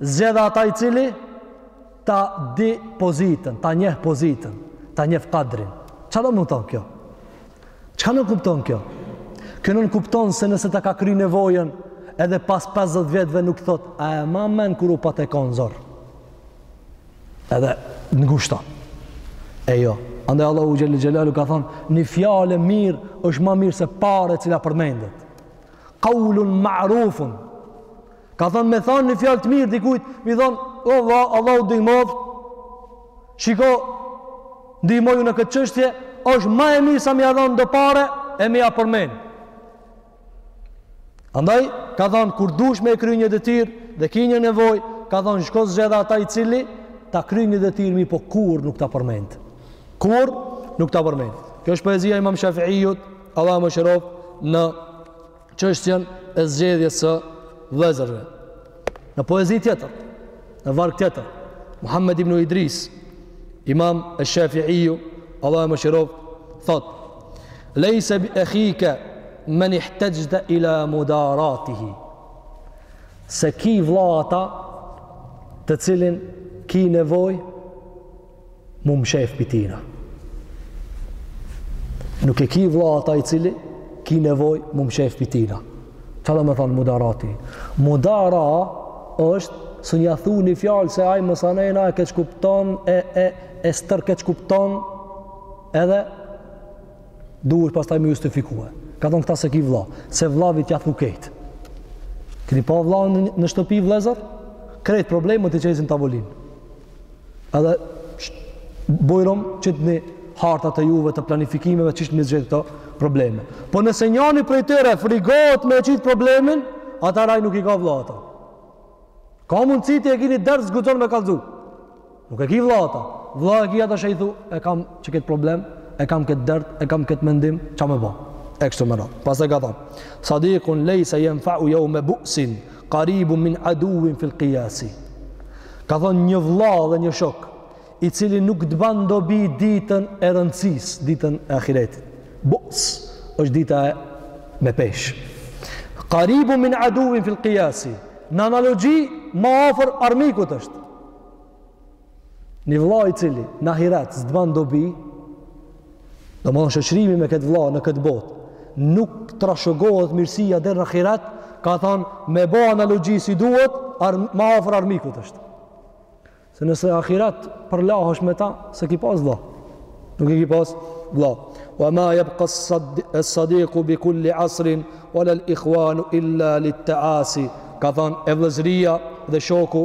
Zgjedhe atë i cili ta di pozitën, ta njeh pozitën, ta njeh kadrin. Çka do me thonë kjo? Çka nënkupton kjo? Kjo nënkupton se nëse ta ka kry nevojën edhe pas 50 vjetëve nuk thotë, a e ma men kur u pate kon zor. Edhe ngusht. E jo. Andaj Allahu Xhel-le Xhelaluhu ka thonë, një fjalë e mirë është ma mirë se pare e cila përmendet. Kaulun ma'rufun. Ka thanë me thanë një fjalë të mirë dikujt, me i thonë, o vlla, Allahu ndihmoftë, shiko, ndihmoju në këtë çështje, është ma e mirë sa me ia dhonë do pare, e me ia përmend. Andaj, ka thënë, kur dush me e kry një detyrë, dhe ki një nevojë, ka thënë, shko zgjedhe atë i cili, ta kry një detyrë, mirëpo kurrë nuk ta përmend. Kurrë nuk ta përmend. Kjo është poezia e imam Shafiiut, Allahu e mëshiroftë, në çështjen e zgjedhjes së vëllezërve. Në poezi tjetër, në varg tjetër, Muhammed ibn Idris, imam esh-Shafiiu, Allahu e mëshiroftë, thotë, lejse bi ekhike men ihtexhte ila mudaratihi, s'e ki vlla atë të cilin ki nevojë Mu mshef pi tina. Nuk e ki vlla ata i cili ki nevoj mu mshef pi tina. Ça do me thonë mudarati? Mudara është se ja thu një fjalë se ai masanej e keqkupton e, e, e stërkeqkupton edhe duhet pastaj me justifikue. Ka thonë këta s'e ki vlla, se vllavit ja thu krejt. Keni pa vlla në shtëpi vllezër? Krejt problemet i qesin n'tavolinë. Edhe bujrum qitni hartat e juve të planifikimeve qysh me zgjidh këto probleme. Po nëse njani prej tyre frigohet me e qit problemin, ata, aj nuk i ka vlla ata. Ka mund që ti e ki ni dert s'guxon me kallzu. Nuk e ki vlla ata. Vlla e ki ata që i thu, e kam qiket problem, e kam këtë dert, e kam këtë mendim, ça me bo. E kështu me radhë. Pastaj ka thonë, sadikun lejse jenfa'u jaume busin, Qaribun min aduwin fil qiyasi. Ka thonë një vëlla dhe një shok, i cili nuk të ban dobi ditën e rëndësisë, ditën e ahiretit. Bus është dita me peshë. Qaribun min aduwin fil qiyasi. Në analogji, ma afër armikut është. Një vëlla i cili në ahiret s'të bën dobi, domethonë shoqërimi me këtë vëlla në këtë botë, nuk trashëgohet mirësia deri në ahiret, ka thonë me bo analogji si duhet, ar, ma afër armikut është. Se nëse n'ahiret përlahesh me ta, s'e ki pas vëlla. Nuk e ki pas vëlla. Wa ma yabqa as-sadiqu bi kulli asrin wala al-ikhwanu illa lit-ta'asi. Ka thonë e vëllazëria dhe shoku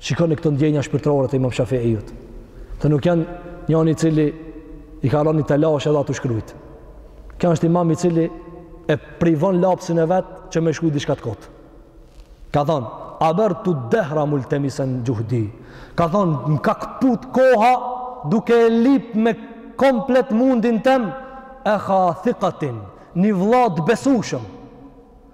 Shikoni këto ndjenja shpirtërore të Imam Shafiut. Këto nuk janë njëri i cili i ka rënë telash edhe atë u shkrujt. Ky është imam i cili e privon lapsin e vet që me shkru diçka të kot. Ka thon, abertu dehra multemisen juhdi. Ka thon, më ka kput koha duke e lip me komplet mundin tem ekha thikatin, një vëlla të besueshëm.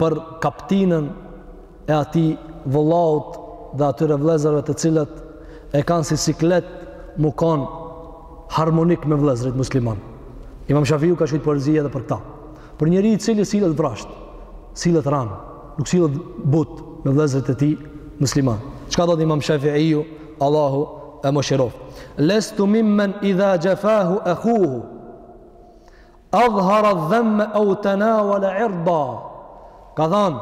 për kaptinën e atij vëllaut dhe atyre vëllezërve të cilët e kanë si siklet mu kon harmonik me vëllezërit musliman. Imam Shafiu ka shkruar poezi edhe për këtë. Për njeri i cili sillet vrasht, sillet ran, nuk sillet but me vëllezërit e tij musliman. Çka thotë Imam Shafiu, Allahu e mëshiroft. Lestu mimmen idha jafahu akhuhu. Adhara adh-dhamm aw tanawala 'irda. Ka thënë,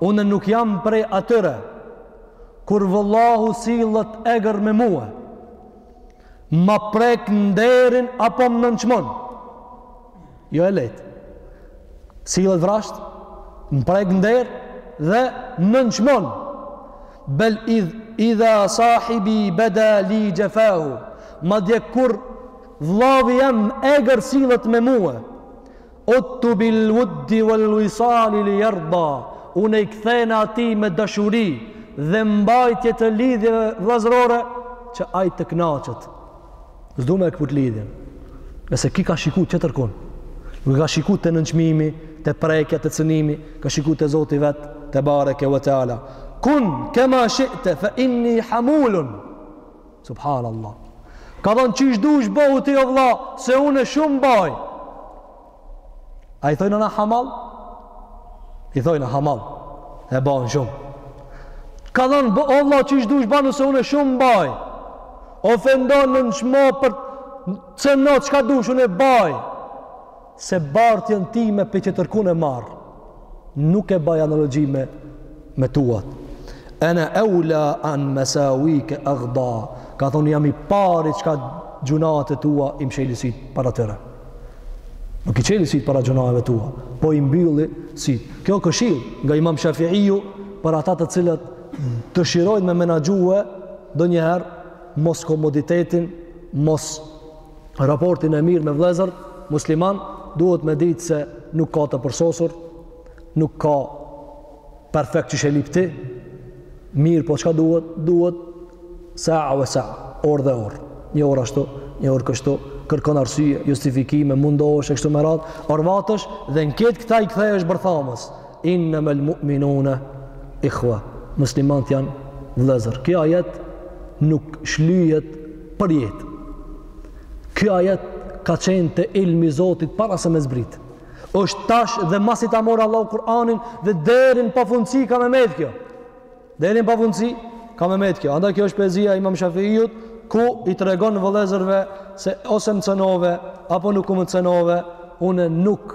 unë nuk jam prej atyre kur vëllahu sillet egër me mua. Ma prek nderin apo më nënçmon. Jo e lehtë. Sillet vrazhd, më prek në nder dhe më nënçmon. Bel idh idha sahibi bada li jafahu. Madje kur Vllavi jem egër sillet me mue Uttu bil wuddi wal wisali li yarda Unë i kthena atij me dashuri dhe mbajtje të lidhjeve vëllazërore që ai të kënaqet. S'du me e këput lidhjen. Nëse ki ka shiku tjetër kun. Nuk ka shiku te nënçmimi, te prekja, te cënimi, ka shiku te Zoti vet, tebareke ve teala. Kun kema shi'te fa inni hamulun. Subhanallah. Ka thonë qysh dush bonu ti o vlla, se unë shumë baj. A i thojna na hamall? I thojna hamall. E ban shumë. Ka thonë, o vlla qysh dush banu se unë shumë baj. Ofendo, nënçmo, prek, cëno, çka dush unë e baj. Se bartjen time prej tjetërkun e marr, nuk e baj analogji me, me tuat. Ene eula an mesawike agda, ka thonë jam i pari çka gjynahet e tua i mshel sytë para tyre. Nuk i çeli sytë para gjynaheve tua, po i mbylli sytë. Kjo këshillë nga imam Shafiiju për ata të cilët dëshirojnë me menaxhue ndonjëherë moskomoditetin, mos raportin e mirë me vllezër musliman, duhet me ditë se nuk ka të përsosur, nuk ka perfekt qysh e lyp ti, mirëpo çka duhet, duhet sa'a ve sa'a, orë dhe orë, një orë ashtu, një orë kështu, kërkon arsye, justifikime, mundohesh e kështu me radhë, orvatesh, dhe në ketë këta i kthehesh bërthamës, Innama al-mu'minuna ikhwa. Muslimanët janë vëllezër. Ky ajet nuk shlyhet për jetë. Ky ajet ka qenë te ilmi i Zotit para se me zbrit. Është tash dhe masi ta mor Allahu Kur'anin dhe deri në pafundësi ka me mbet kjo. Deri në pafundësi ka me mbet kjo. Andaj kjo është poezia e Imam Shafiut ku i tregon vëllezërve se ose më cenove apo nuk më cenove, unë nuk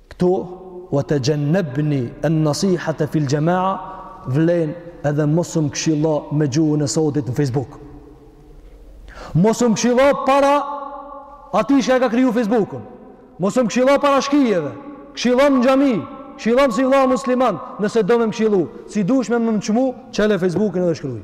Këtu wa tajannabni an-nasihata fi al-jamaa vlen edhe mos um këshillo me gjuhën e sotit në Facebook. Mos um këshillo para atij që e ka kriju Facebookun. Mos um këshillo para shkijeve. Këshillom në xhami, këshillom si vëlla musliman, nëse do me më këshillu, si dush me më nënçmu, çele Facebookin edhe shkruaj.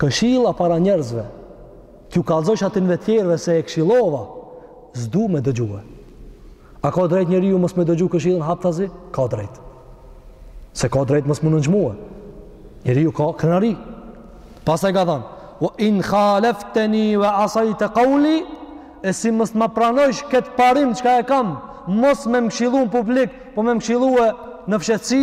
Këshilla para njerëzve, t'ju kallzojsh atin edhe tjerëve se e këshilova, s'do me dëgjue. A ka drejt njeriu mos me dëgju këshillën haptazi? Ka drejt. Se ka drejt mos m'u nënçmue. Njeriu ka krenari. Pastaj ka thanë, ve in khalefteni ve asajte kauli, e si mos ma pranojsh këtë parim çka e kam, mos me më këshillu në publik, po me më këshillue në fshetësi,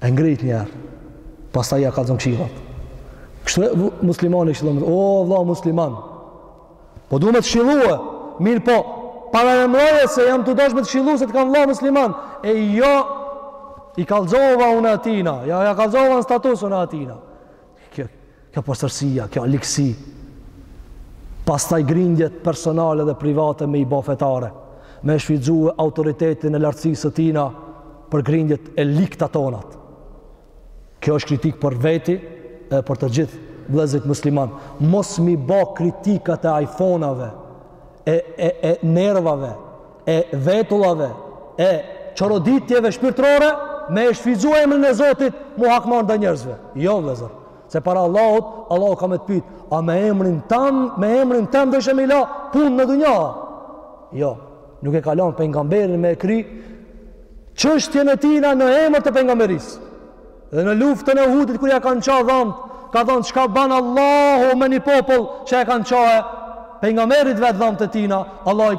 E ngrit një herë. Pastaj ja kallxon këshillat. Kështu muslimani këshillon, o vëlla musliman. Po du me t'këshillue, mirëpo, paralajmëroje se jam tu dash me t'këshillu se të kam vëlla musliman. E jo i kallxova unë atina, ja ja kallxova statusin e atina. Kjo, kjo poshtërsia, kjo ligësi, pastaj grindjet personale dhe private me i ba fetare, me e shfrytzu autoritetin e lartësisë të tina për grindjet e likta tonat. Kjo është kritik për veti e për të gjithë vllezrit musliman. Mos mi ba kritikat e iPhone-ave, e, e, e nervave, e vetullave, e çoroditjeve shpirtërore me e shfrytëzuar emrin e Zotit mu hakmar ndaj njerëzve. Jo vëllazër, se para Allahut, Allahu ka me të pyet, a me emrin tem, me emrin tem deshe me i la punët në dunja? Jo, nuk e ka lënë pejgamberin me e kry çështjen e tina në emër të pejgamberisë. Dhe në luftën e Uhudit kur ja kanë ça dhamtë, ka thënë çka ban Allahu me një popull që i kanë ça pejgamberit vet dhamt e tina, Allahu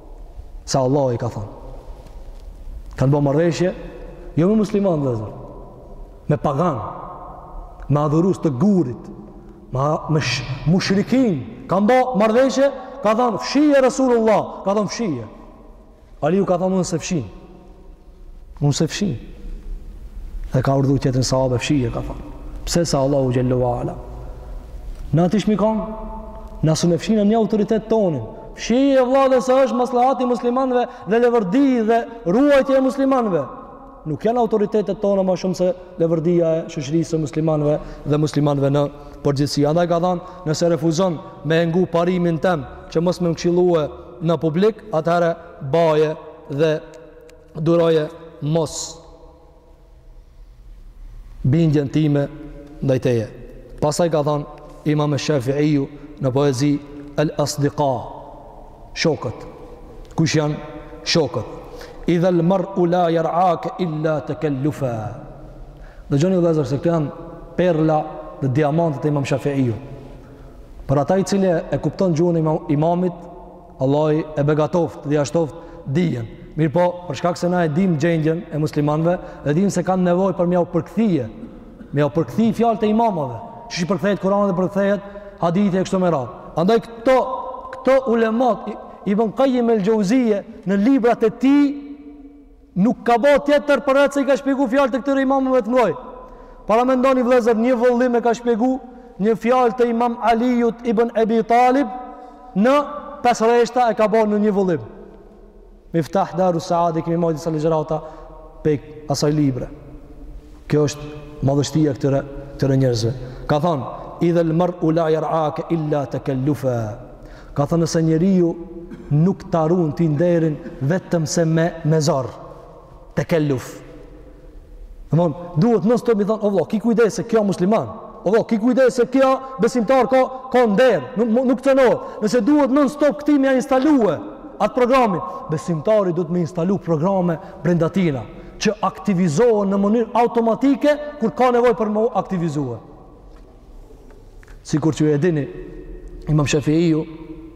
Sa Allah i ka thanë. Kanë ba marrveshje, jo me musliman vllezër, me pagan, me adhurues të gurit, me, me sh, mushrikin, kanë ba marrveshje, ka thanë fshije Rasulullah, ka thanë fshije. Aliu ka thanë unë s'e fshij. Unë s'e fshij. E ka urdhëruar tjetrin sahabe fshije ka thënë. Pse sa Allahu xhallahu ala. Na ti shmikon? Na su me fshinë një autoritet tonin. Fshije vëlla se është maslahati muslimanëve dhe levërdi dhe ruajtje e muslimanëve. Nuk janë autoritetet tona më shumë se levërdia e shoqërisë së muslimanëve dhe muslimanëve në përgjithësi. Andaj ka thënë, nëse refuzon me e ngu parimin tem që mos me më këshillue në publik, atëherë baje dhe duroje mosbindjen time ndaj teje. Pastaj ka thënë Imam Shafi'iu në poezi El Asdiqa, shokët. Kush janë shokët? Idha al mar'u la yar'aka illa takallufa. Dëgjoni vëllazër se këto janë perla dhe diamantet e Imam Shafi'iut. Për ata i cili e kupton gjuhën e imamit, Allahu e begatoftë dhe ia shtoftë dijen. Mirëpo, për shkak se na e dim gjendjen e muslimanëve, e dim se kanë nevojë për m'jau përkthye. M'jau përkthye fjalët e imamave. Qysh i përkthehet Kurani dhe përkthehet hadithi e kështu me radhë. Andaj këto këto ulemat Ibn Kajim el-Xheuzije në librat e tij Nuk ka ba tjetër përveç se i ka shpjegu fjalët e këtyre imamëve të mëdhej. Paramendoni vëllezër, një vëllim e ka shpjegu një fjalë të Imam Aliut ibn Abi Talib në pesë rreshta e ka bo në një vëllim. Miftah Daru Saadi kemi majt disa ligjërata pej asaj libre. Kjo është madhështia e këtyre këtyre njerëzve. Ka thanë idhal mar'u la yar'aka illa takallufa. Ka thonë nëse njeriu nuk ta run ti nderin vetëm se me me zor. Tekelluf. Domthon, duhet non stop me i thon, o vëlla, ki kujdes se ky o musliman. O vëlla, ki kujdes se ky o besimtar ka ka nder, nuk nuk cenohet. Nëse duhet non stop këtij me ia instalue atë programin, besimtari duhet me instalu programe brenda tina që aktivizohen në mënyrë automatike kur ka nevojë për me u aktivizue. Sikur që ju e dini, Imam Shafi'iu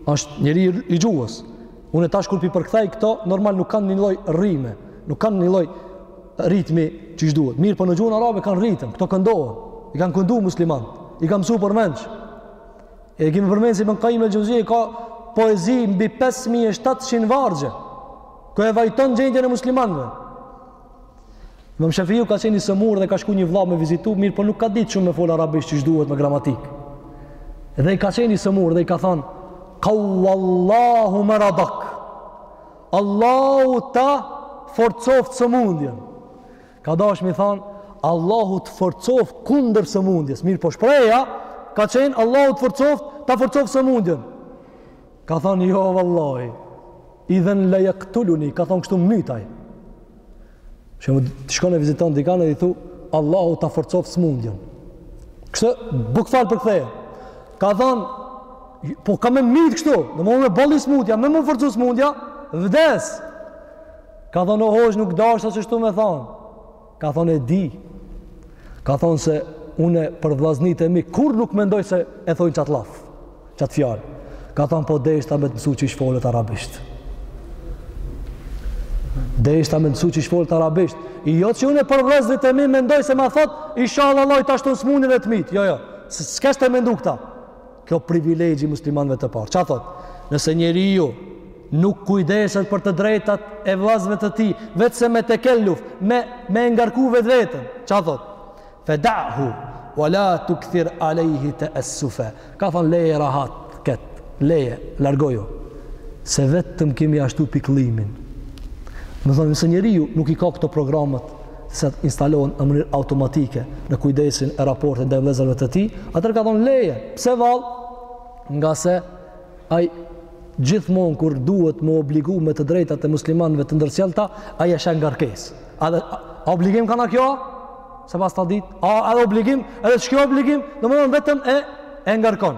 është njeri i gjuhës. Unë tash kur pi përkthej këto, normal nuk kanë një lloj rime, nuk kanë një lloj ritmi qysh duhet. Mirëpo në gjuhën arabe kanë ritëm, këto këndohen. I kanë këndu muslimanët, i kanë mësu përmendsh. E kemi përmend se Ibn Kajim el-Xheuzije ka poezi mbi 5700 vargje, ku e vajton gjendjen e muslimanëve. Imam Shafiu ka qenë i sëmurë dhe ka shku një vlla me vizitu, mirëpo nuk ka ditë shumë me folë arabisht qysh duhet me gramatikë. Dhe ai ka qenë i sëmurë dhe i ka thanë, kaua Allahu meradak, Allahu ta forcoftë sëmundjen. Ka dasht me i thanë, Allahu të forcoftë kundër sëmundjes, mirëpo shprehja ka qenë Allahu të forcoftë, ta forcoftë sëmundjen. Ka thonë, jo, vallahi, idhen le jaktuluni, ka thonë kështu m'myt ai. Që më të shkon e viziton dikan e i thu, Allahu ta forcoftë smundjen. Kështu bukval përkthehet. Ka thonë, po ka me m'myt kështu, në më me bëlli smundja, me më forcu smundja, vdes. Ka thonë, o hoxhë nuk deshta qashtu me thonë. Ka thonë e di. Ka thonë se unë për vllaznit e mi kurrë nuk mendoj se e thojnë qat llaf, qatë fjalë. Ka thonë po deshta me të mësu qysh folet arabisht. Deshta me të mësu qysh folet arabisht. E jo që unë për vllaznit e mi mendoj se ma thotë ishalla Allahi ta shton smunjen e të myt. Jo, jo, s'kesh tu mendu këta. Kjo privilegji i muslimanëve të parë. Ça thotë? Nëse njeriu nuk kujdeset për të drejtat e vëllazve të tij, veçse me tekelluf, me me e ngarku vetveten. Ça thotë? Feda'hu wala tukthir alayhi ta'assufa. Ka thënë leje rahat kët. Leje, largoju. Se vetëm ke me e shtu pikëllimin. Domethonë nëse njeriu nuk i ka këto programet të cilat instalohen në mënyrë automatike në kujdesin e raportit ndaj vëllezërve të tij, atëherë ka thonë leje. Pse vallë? Nga se ai gjithmonë kur duhet me u obligu me të drejtat e muslimanëve të ndërsjellta, ai e sheh ngarkesë. A dhe a obligim kanka kjo? S'e pasna ditë, a edhe obligim, edhe qikjo obligim, domethënë vetëm e e ngarkon.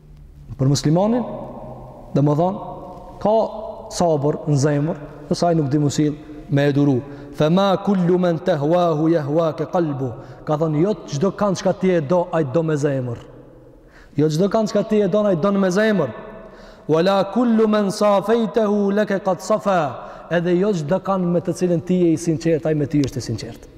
Për muslimanin, domethonë, ka sabër në zemër, nëse ai nuk di me u sill, me e duru. Fe ma kullu men tehuahu jehuake kalbu. Ka thonë, jo çdo kan çka ti e do, ai do me zemër. Jo çdo kan çka ti e don, ai don me zemër. Wa la kullu men safejtehu leke kad safa. Edhe jo çdo kan me të cilin ti je i sinqert, ai me ty është i sinqert.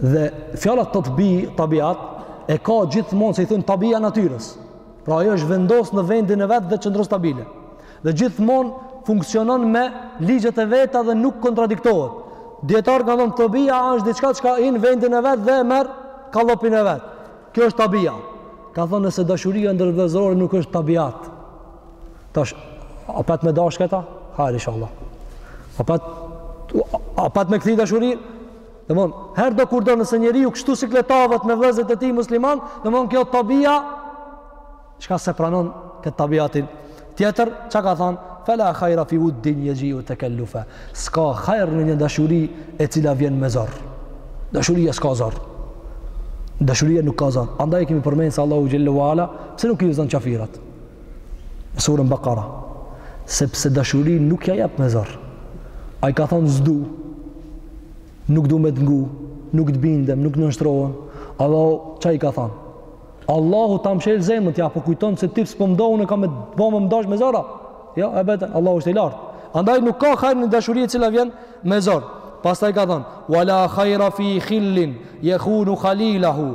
Dhe fjala ta tabi, tabiat, e ka gjithmonë se i thonë tabia natyrës. Pra ajo është vendos në vendin e vet dhe qëndron stabile. Dhe gjithmonë funksionon me ligjet e veta dhe nuk kontradiktohet. Dijetarët kanë thonë tabia është diçka çka hin në vendin e vet dhe e merr kallëpin e vet. Kjo është tabia. Ka thonë nëse dashuria ndërvëllazërore nuk është tabiat Tash, a pat me dash këta? Hajr inshallah. A pat, a pat me kthy dashuri? Domethonë, herdokurdo nëse njeriu kështu sikletavet me vllazët e tij musliman, domethonë, kjo tabia, çka s'e pranon këtë tabiatin. Tjetër, ça ka than? Fela hajra fi uddin jexhiu tekellufe. S'ka hajr në një dashuri e cila vjen me zor. Dashuria s'ka zor. Dashuria nuk ka zor. Andaj kemi përmend se Allahu Xhelle ue Ala, pse nuk i udhëzon qafirat. në surën Bakara, sepse dashuri nuk ja jep me zor. Ai ka thënë s'du, nuk du me të ngu, nuk të bindem, nuk nënshtrohem. Allahu ça i ka thënë? Allahu ta mshel zemrën, a po kujton se ti s'po m'do unë kam me të bo me m'dash me zor a. Jo, ebeden, Allahu është i lartë. Andaj nuk ka hajr në dashuri e cila vjen me zor. Pastaj ka thënë: "Wala khayra fi khillin yakhunu khalilahu."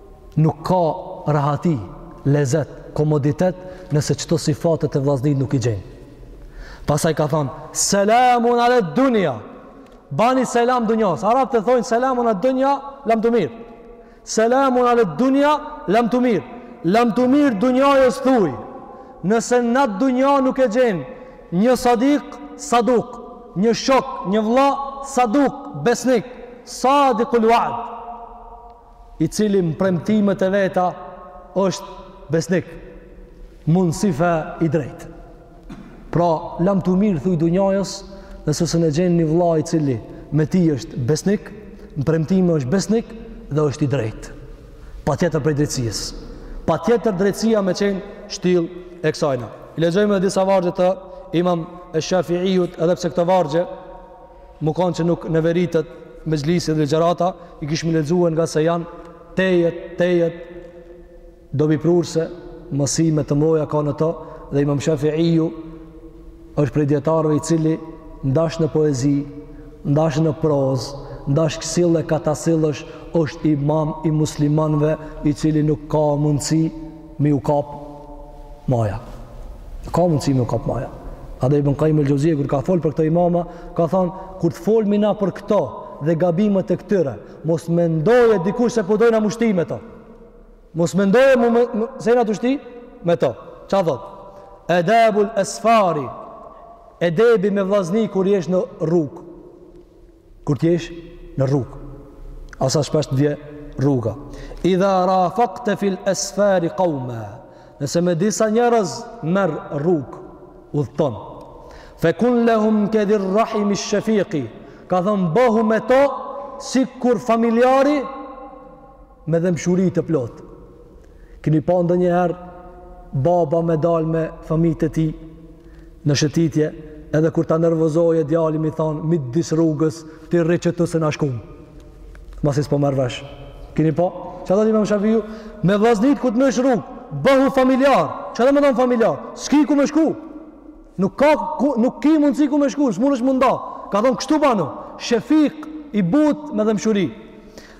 Nuk ka rahati, lezet, komoditet nëse qëto sifatet e vllaznit nuk i gjen. Pastaj ka thonë, selamun ale dunja, bani selam dunjas. Arabët thonë, selamun ale dunja, lamtumirë. Selamun ale dunja, lamtumirë. Lamtumirë dunjajës thuj. Nëse n'atë dunja nuk e gjen, një sadik, saduk, një shok, një vla, saduk, besnik, sadikul uad. i cili në premtimet e veta është besnik, munsife i drejtë. Pra, lamtumirë, thuj dunjajës, nëse s'e gjen një vlla i cili me ti është besnik, në premtime është besnik dhe është i drejtë. Patjetër prej drejtësisë. Patjetër drejtësia me qenë shtyllë e kësajna. I lexojmë edhe disa vargje të imam e Shafiiut edhe pse këto vargje, Me kanë që nuk neveritet mexhlisi dhe ligjërata, i kishmi lexuar ngase janë tejet, tejet, dobiprurëse, mësime të mdhaja ka në to, dhe imam Shafiiu, është prej dijetarëve i cili ndash në poezi, ndash në prozë, ndash kësil e katasilësh, është imam i muslimanve i cili nuk ka mundësi, me ju kap maja. Ka mundësi me ju kap maja. Edhe Ibn Kajim el Xhevzije, kur ka folë për këto imama, ka thonë, kur të folmi na për këto dhe gabimet e këtyre, mos mendoje dikush se po dojna m'u shty me to. Mos mendoje mu me, me, se jena tu shty me to. Ça thotë? Edebul esfari, edebi me vllazni kur jesh në rrugë. Kur të jesh në rrugë, a sa shpesh të vjen rruga. Idha rafaqta fil asfar qawma. Nëse me disa njerëz merr rrugë, udhton. Fa kun lahum kadhir rahim ash-shafiqi. Ka thon bëhu me to sikur familjari Me dhembshuri të plotë. Keni pa ndonjëherë baba me dalë me fëmijët e tij në shëtitje, edhe kur ta nervozojë djalin me i than midis rrugës, ti rri qetu se na shkum. Masi s'po merr vesh. Keni pa? Çfarë thotë Imam Shafiu? Me vllaznit kur të marrsh rrugë, bëhu familjar. Çka do me thon familjar? S'ki ku me shku. Nuk ka ku, nuk ki mundsi ku me shku, s'mundesh m'u nda. Ka thon kështu banu, shefik i butë me dhembshuri.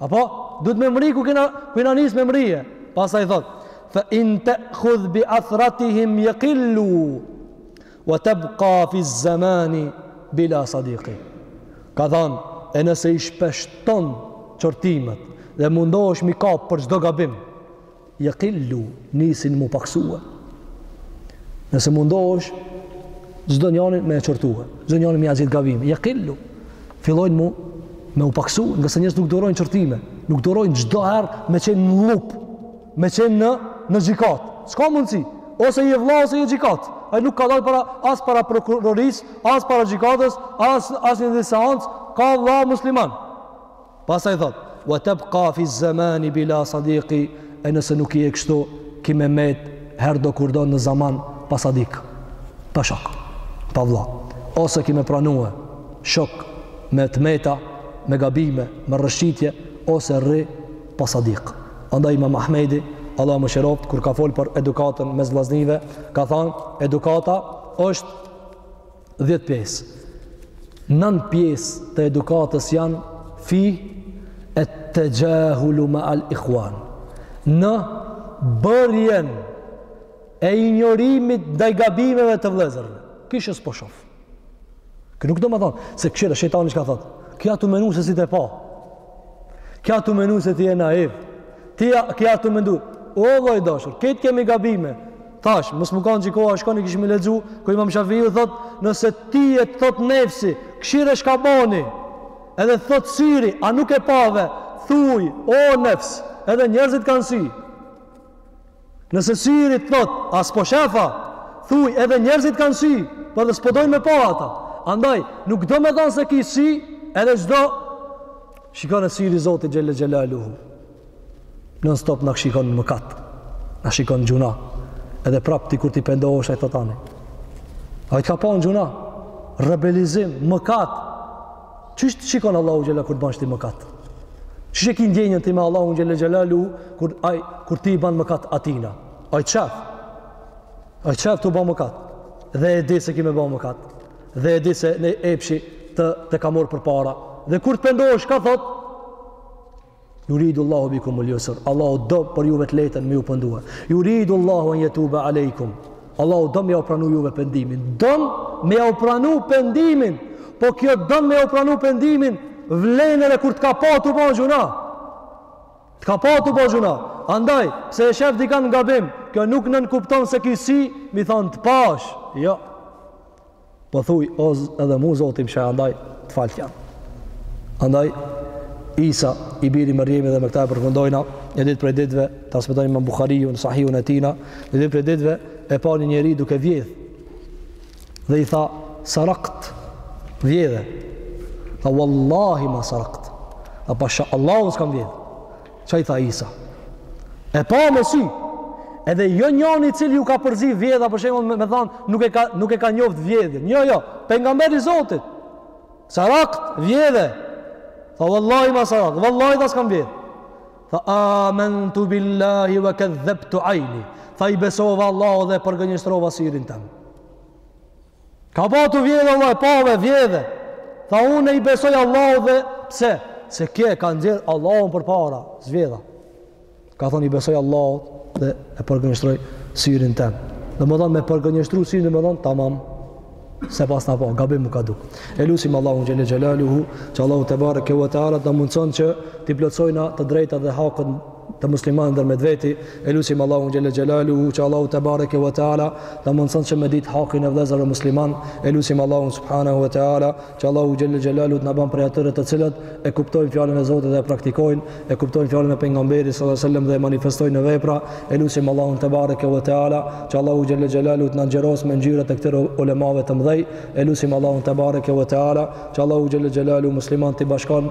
Apo, duhet me mrri ku kena, ku kena nis me mrri. Pastaj thot, fe in te'khudh bi athratihim jekillu, wa tebka fi zemani bila sadiki. Ka than, e nëse i shpeshton qortimet dhe mundohesh mi kap për çdo gabim, Yaqillu, nisin m'u paksue. Nëse mundohesh çdo njanin me e qortue, çdo njanin me ia gjet gabimin. Yaqillu, fillojnë mu me u paksu, ngase njerëzit nuk durojnë qortime, nuk durojnë çdo herë me qenë në llupë, me qenë në në gjykatë. S'ka mundsi. Ose je vëlla ose je gjykatë. Ai nuk ka dalë para as para prokurorisë, as para gjykatës, as asnjë seancë, ka vëlla musliman. Pastaj thotë, Wa tabqa fi zamani bila sadiqi, e nëse nuk je kështu, ki me met herë do kurdo në zaman pa sadik, pa shok, pa vëlla. Ose ki me pranue shok me të meta, me gabime, me rrëshqitje, ose rri pa sadik. Andaj Imam Ahmedi, Allahu e mëshiroftë, kur ka fol për edukatën mes vllaznijve, ka thanë, edukata është 10 pjesë. Nan pjesë të edukatës janë fi at-tajahulu ma al ikhwan. Në bërjen e injorimit ndaj gabimeve të vllezërve. Kishe s'po shof. Kjo nuk do me thonë, se kshyre, shejtani çka thotë, ky a tu menu se s'i ke pa. Ky a tu menu se ti je naiv. Ky a tu menu, o vëlla i dashur, krejt kemi gabime, Tash, mos me kanë që ik koha, shkon e kishim me lexu, ku imam Shafiu thot, nëse ty të thot nefsi, kshyre çka boni, edhe thot syri, a nuk e pave, thuj, o nefs, edhe njerëzit kanë sy. Nëse syri të thot, a s'po shef a, thuj, edhe njerëzit kanë sy, por edhe s'po dojnë me pa ata. Andaj, nuk do me thanë se ki sy, edhe çdo, shikon e syri. Zoti Xhele Xhelaluhu. Non stop na shikon mëkat. Na shikon gjyna. Edhe prap ti kur ti pendohesh ai thot ani. Ai t'ka pa n'gjyna. Rebelizim, mëkat. Qysh të shikon Allahu xhele kur bën ti mëkat. Qysh e ke ndjenjën ti me Allahun xhele xhelaluhu kur ai kur ti ban mëkat atina. Ai t'shef. Ai t'shef tu ba mëkat. Dhe e di se ki me ba mëkat. Dhe e di se ne epshi të të ka marr përpara. Dhe kur të pendohesh çka thot Yuridu Allahu bikum al-yusr. Allahu do për juve të lehten me ju pendue. Yuridu Allahu an yatuba aleikum. Allahu do me jau pranu juve pendimin. Do me jau pranu pendimin. Po kjo do me jau pranu pendimin vlen edhe kur të ka pa tu bo gjyna. Të ka pa tu bo gjyna. Andaj, se e shef dikan n'gabim, kjo nuk nënkupton se ki sy, me i thanë të pash. Jo. Po thuj o edhe mu Zoti më sheh andaj të falt janë. Andaj Isa i biri Merjemi dhe me këta e përfundojna një ditë prej ditëve transmeton imam Buhariu n'Sahihun e Tina një ditë prej ditëve e pa një njeri duke vjedh dhe i tha sarakt vjedhe tha wallahi ma saraktu pasha Allahun s'kam vjedh Çka i tha Isa? E pa me sy. Edhe jo njeri i cili iu ka përzi vjedhja për shembull me, me thanë nuk e ka nuk e ka njoft vjedhjen. Jo, jo, pejgamberi i Zotit. Sarakt vjedhe. Tha vallahi ma sarakt, vallahi tha s'kam vjedh. Tha amantu billahi wa kadhabtu ayni. Tha i besova Allahut dhe përgënjeshtrova syrin tem. Ka pa tu vjedh Allah e pave vjedhe. Tha unë i besoj Allahut dhe pse? Se ky e ka nxjerë Allahun përpara, s'vjedha. Ka thonë i besoj Allahut dhe e përgënjështroj syrin tem. Domethënë me përgënjështru syrin domethënë tamam s'e paskna pa, gabim më ka duk. E lusim Allahun xhelle xhelaluhu, që Allahu tebareke ve teala ta mundëson që t'i plotësojna të drejtat dhe hakën të muslimanëve ndërmjet veti, e lusim Allahun xhelle xhelaluhu që Allahu tebareke ve teala ta mundëson që me dit hakin e vëllezërve musliman, e lusim Allahun subhanahu ve teala që Allahu xhelle xhelaluhu të na bën prej atyre të cilët e kuptojnë fjalën e Zotit dhe e praktikojnë, e kuptojnë fjalën e pejgamberit sallallahu alajhi wasallam dhe e manifestojnë në vepra, e lusim Allahun tebareke ve teala që Allahu xhelle xhelaluhu të na ngjyros me ngjyrat e këtyre ulemave të mëdhej, e lusim Allahun tebareke ve teala që Allahu xhelle xhelaluhu muslimanët t'i bashkon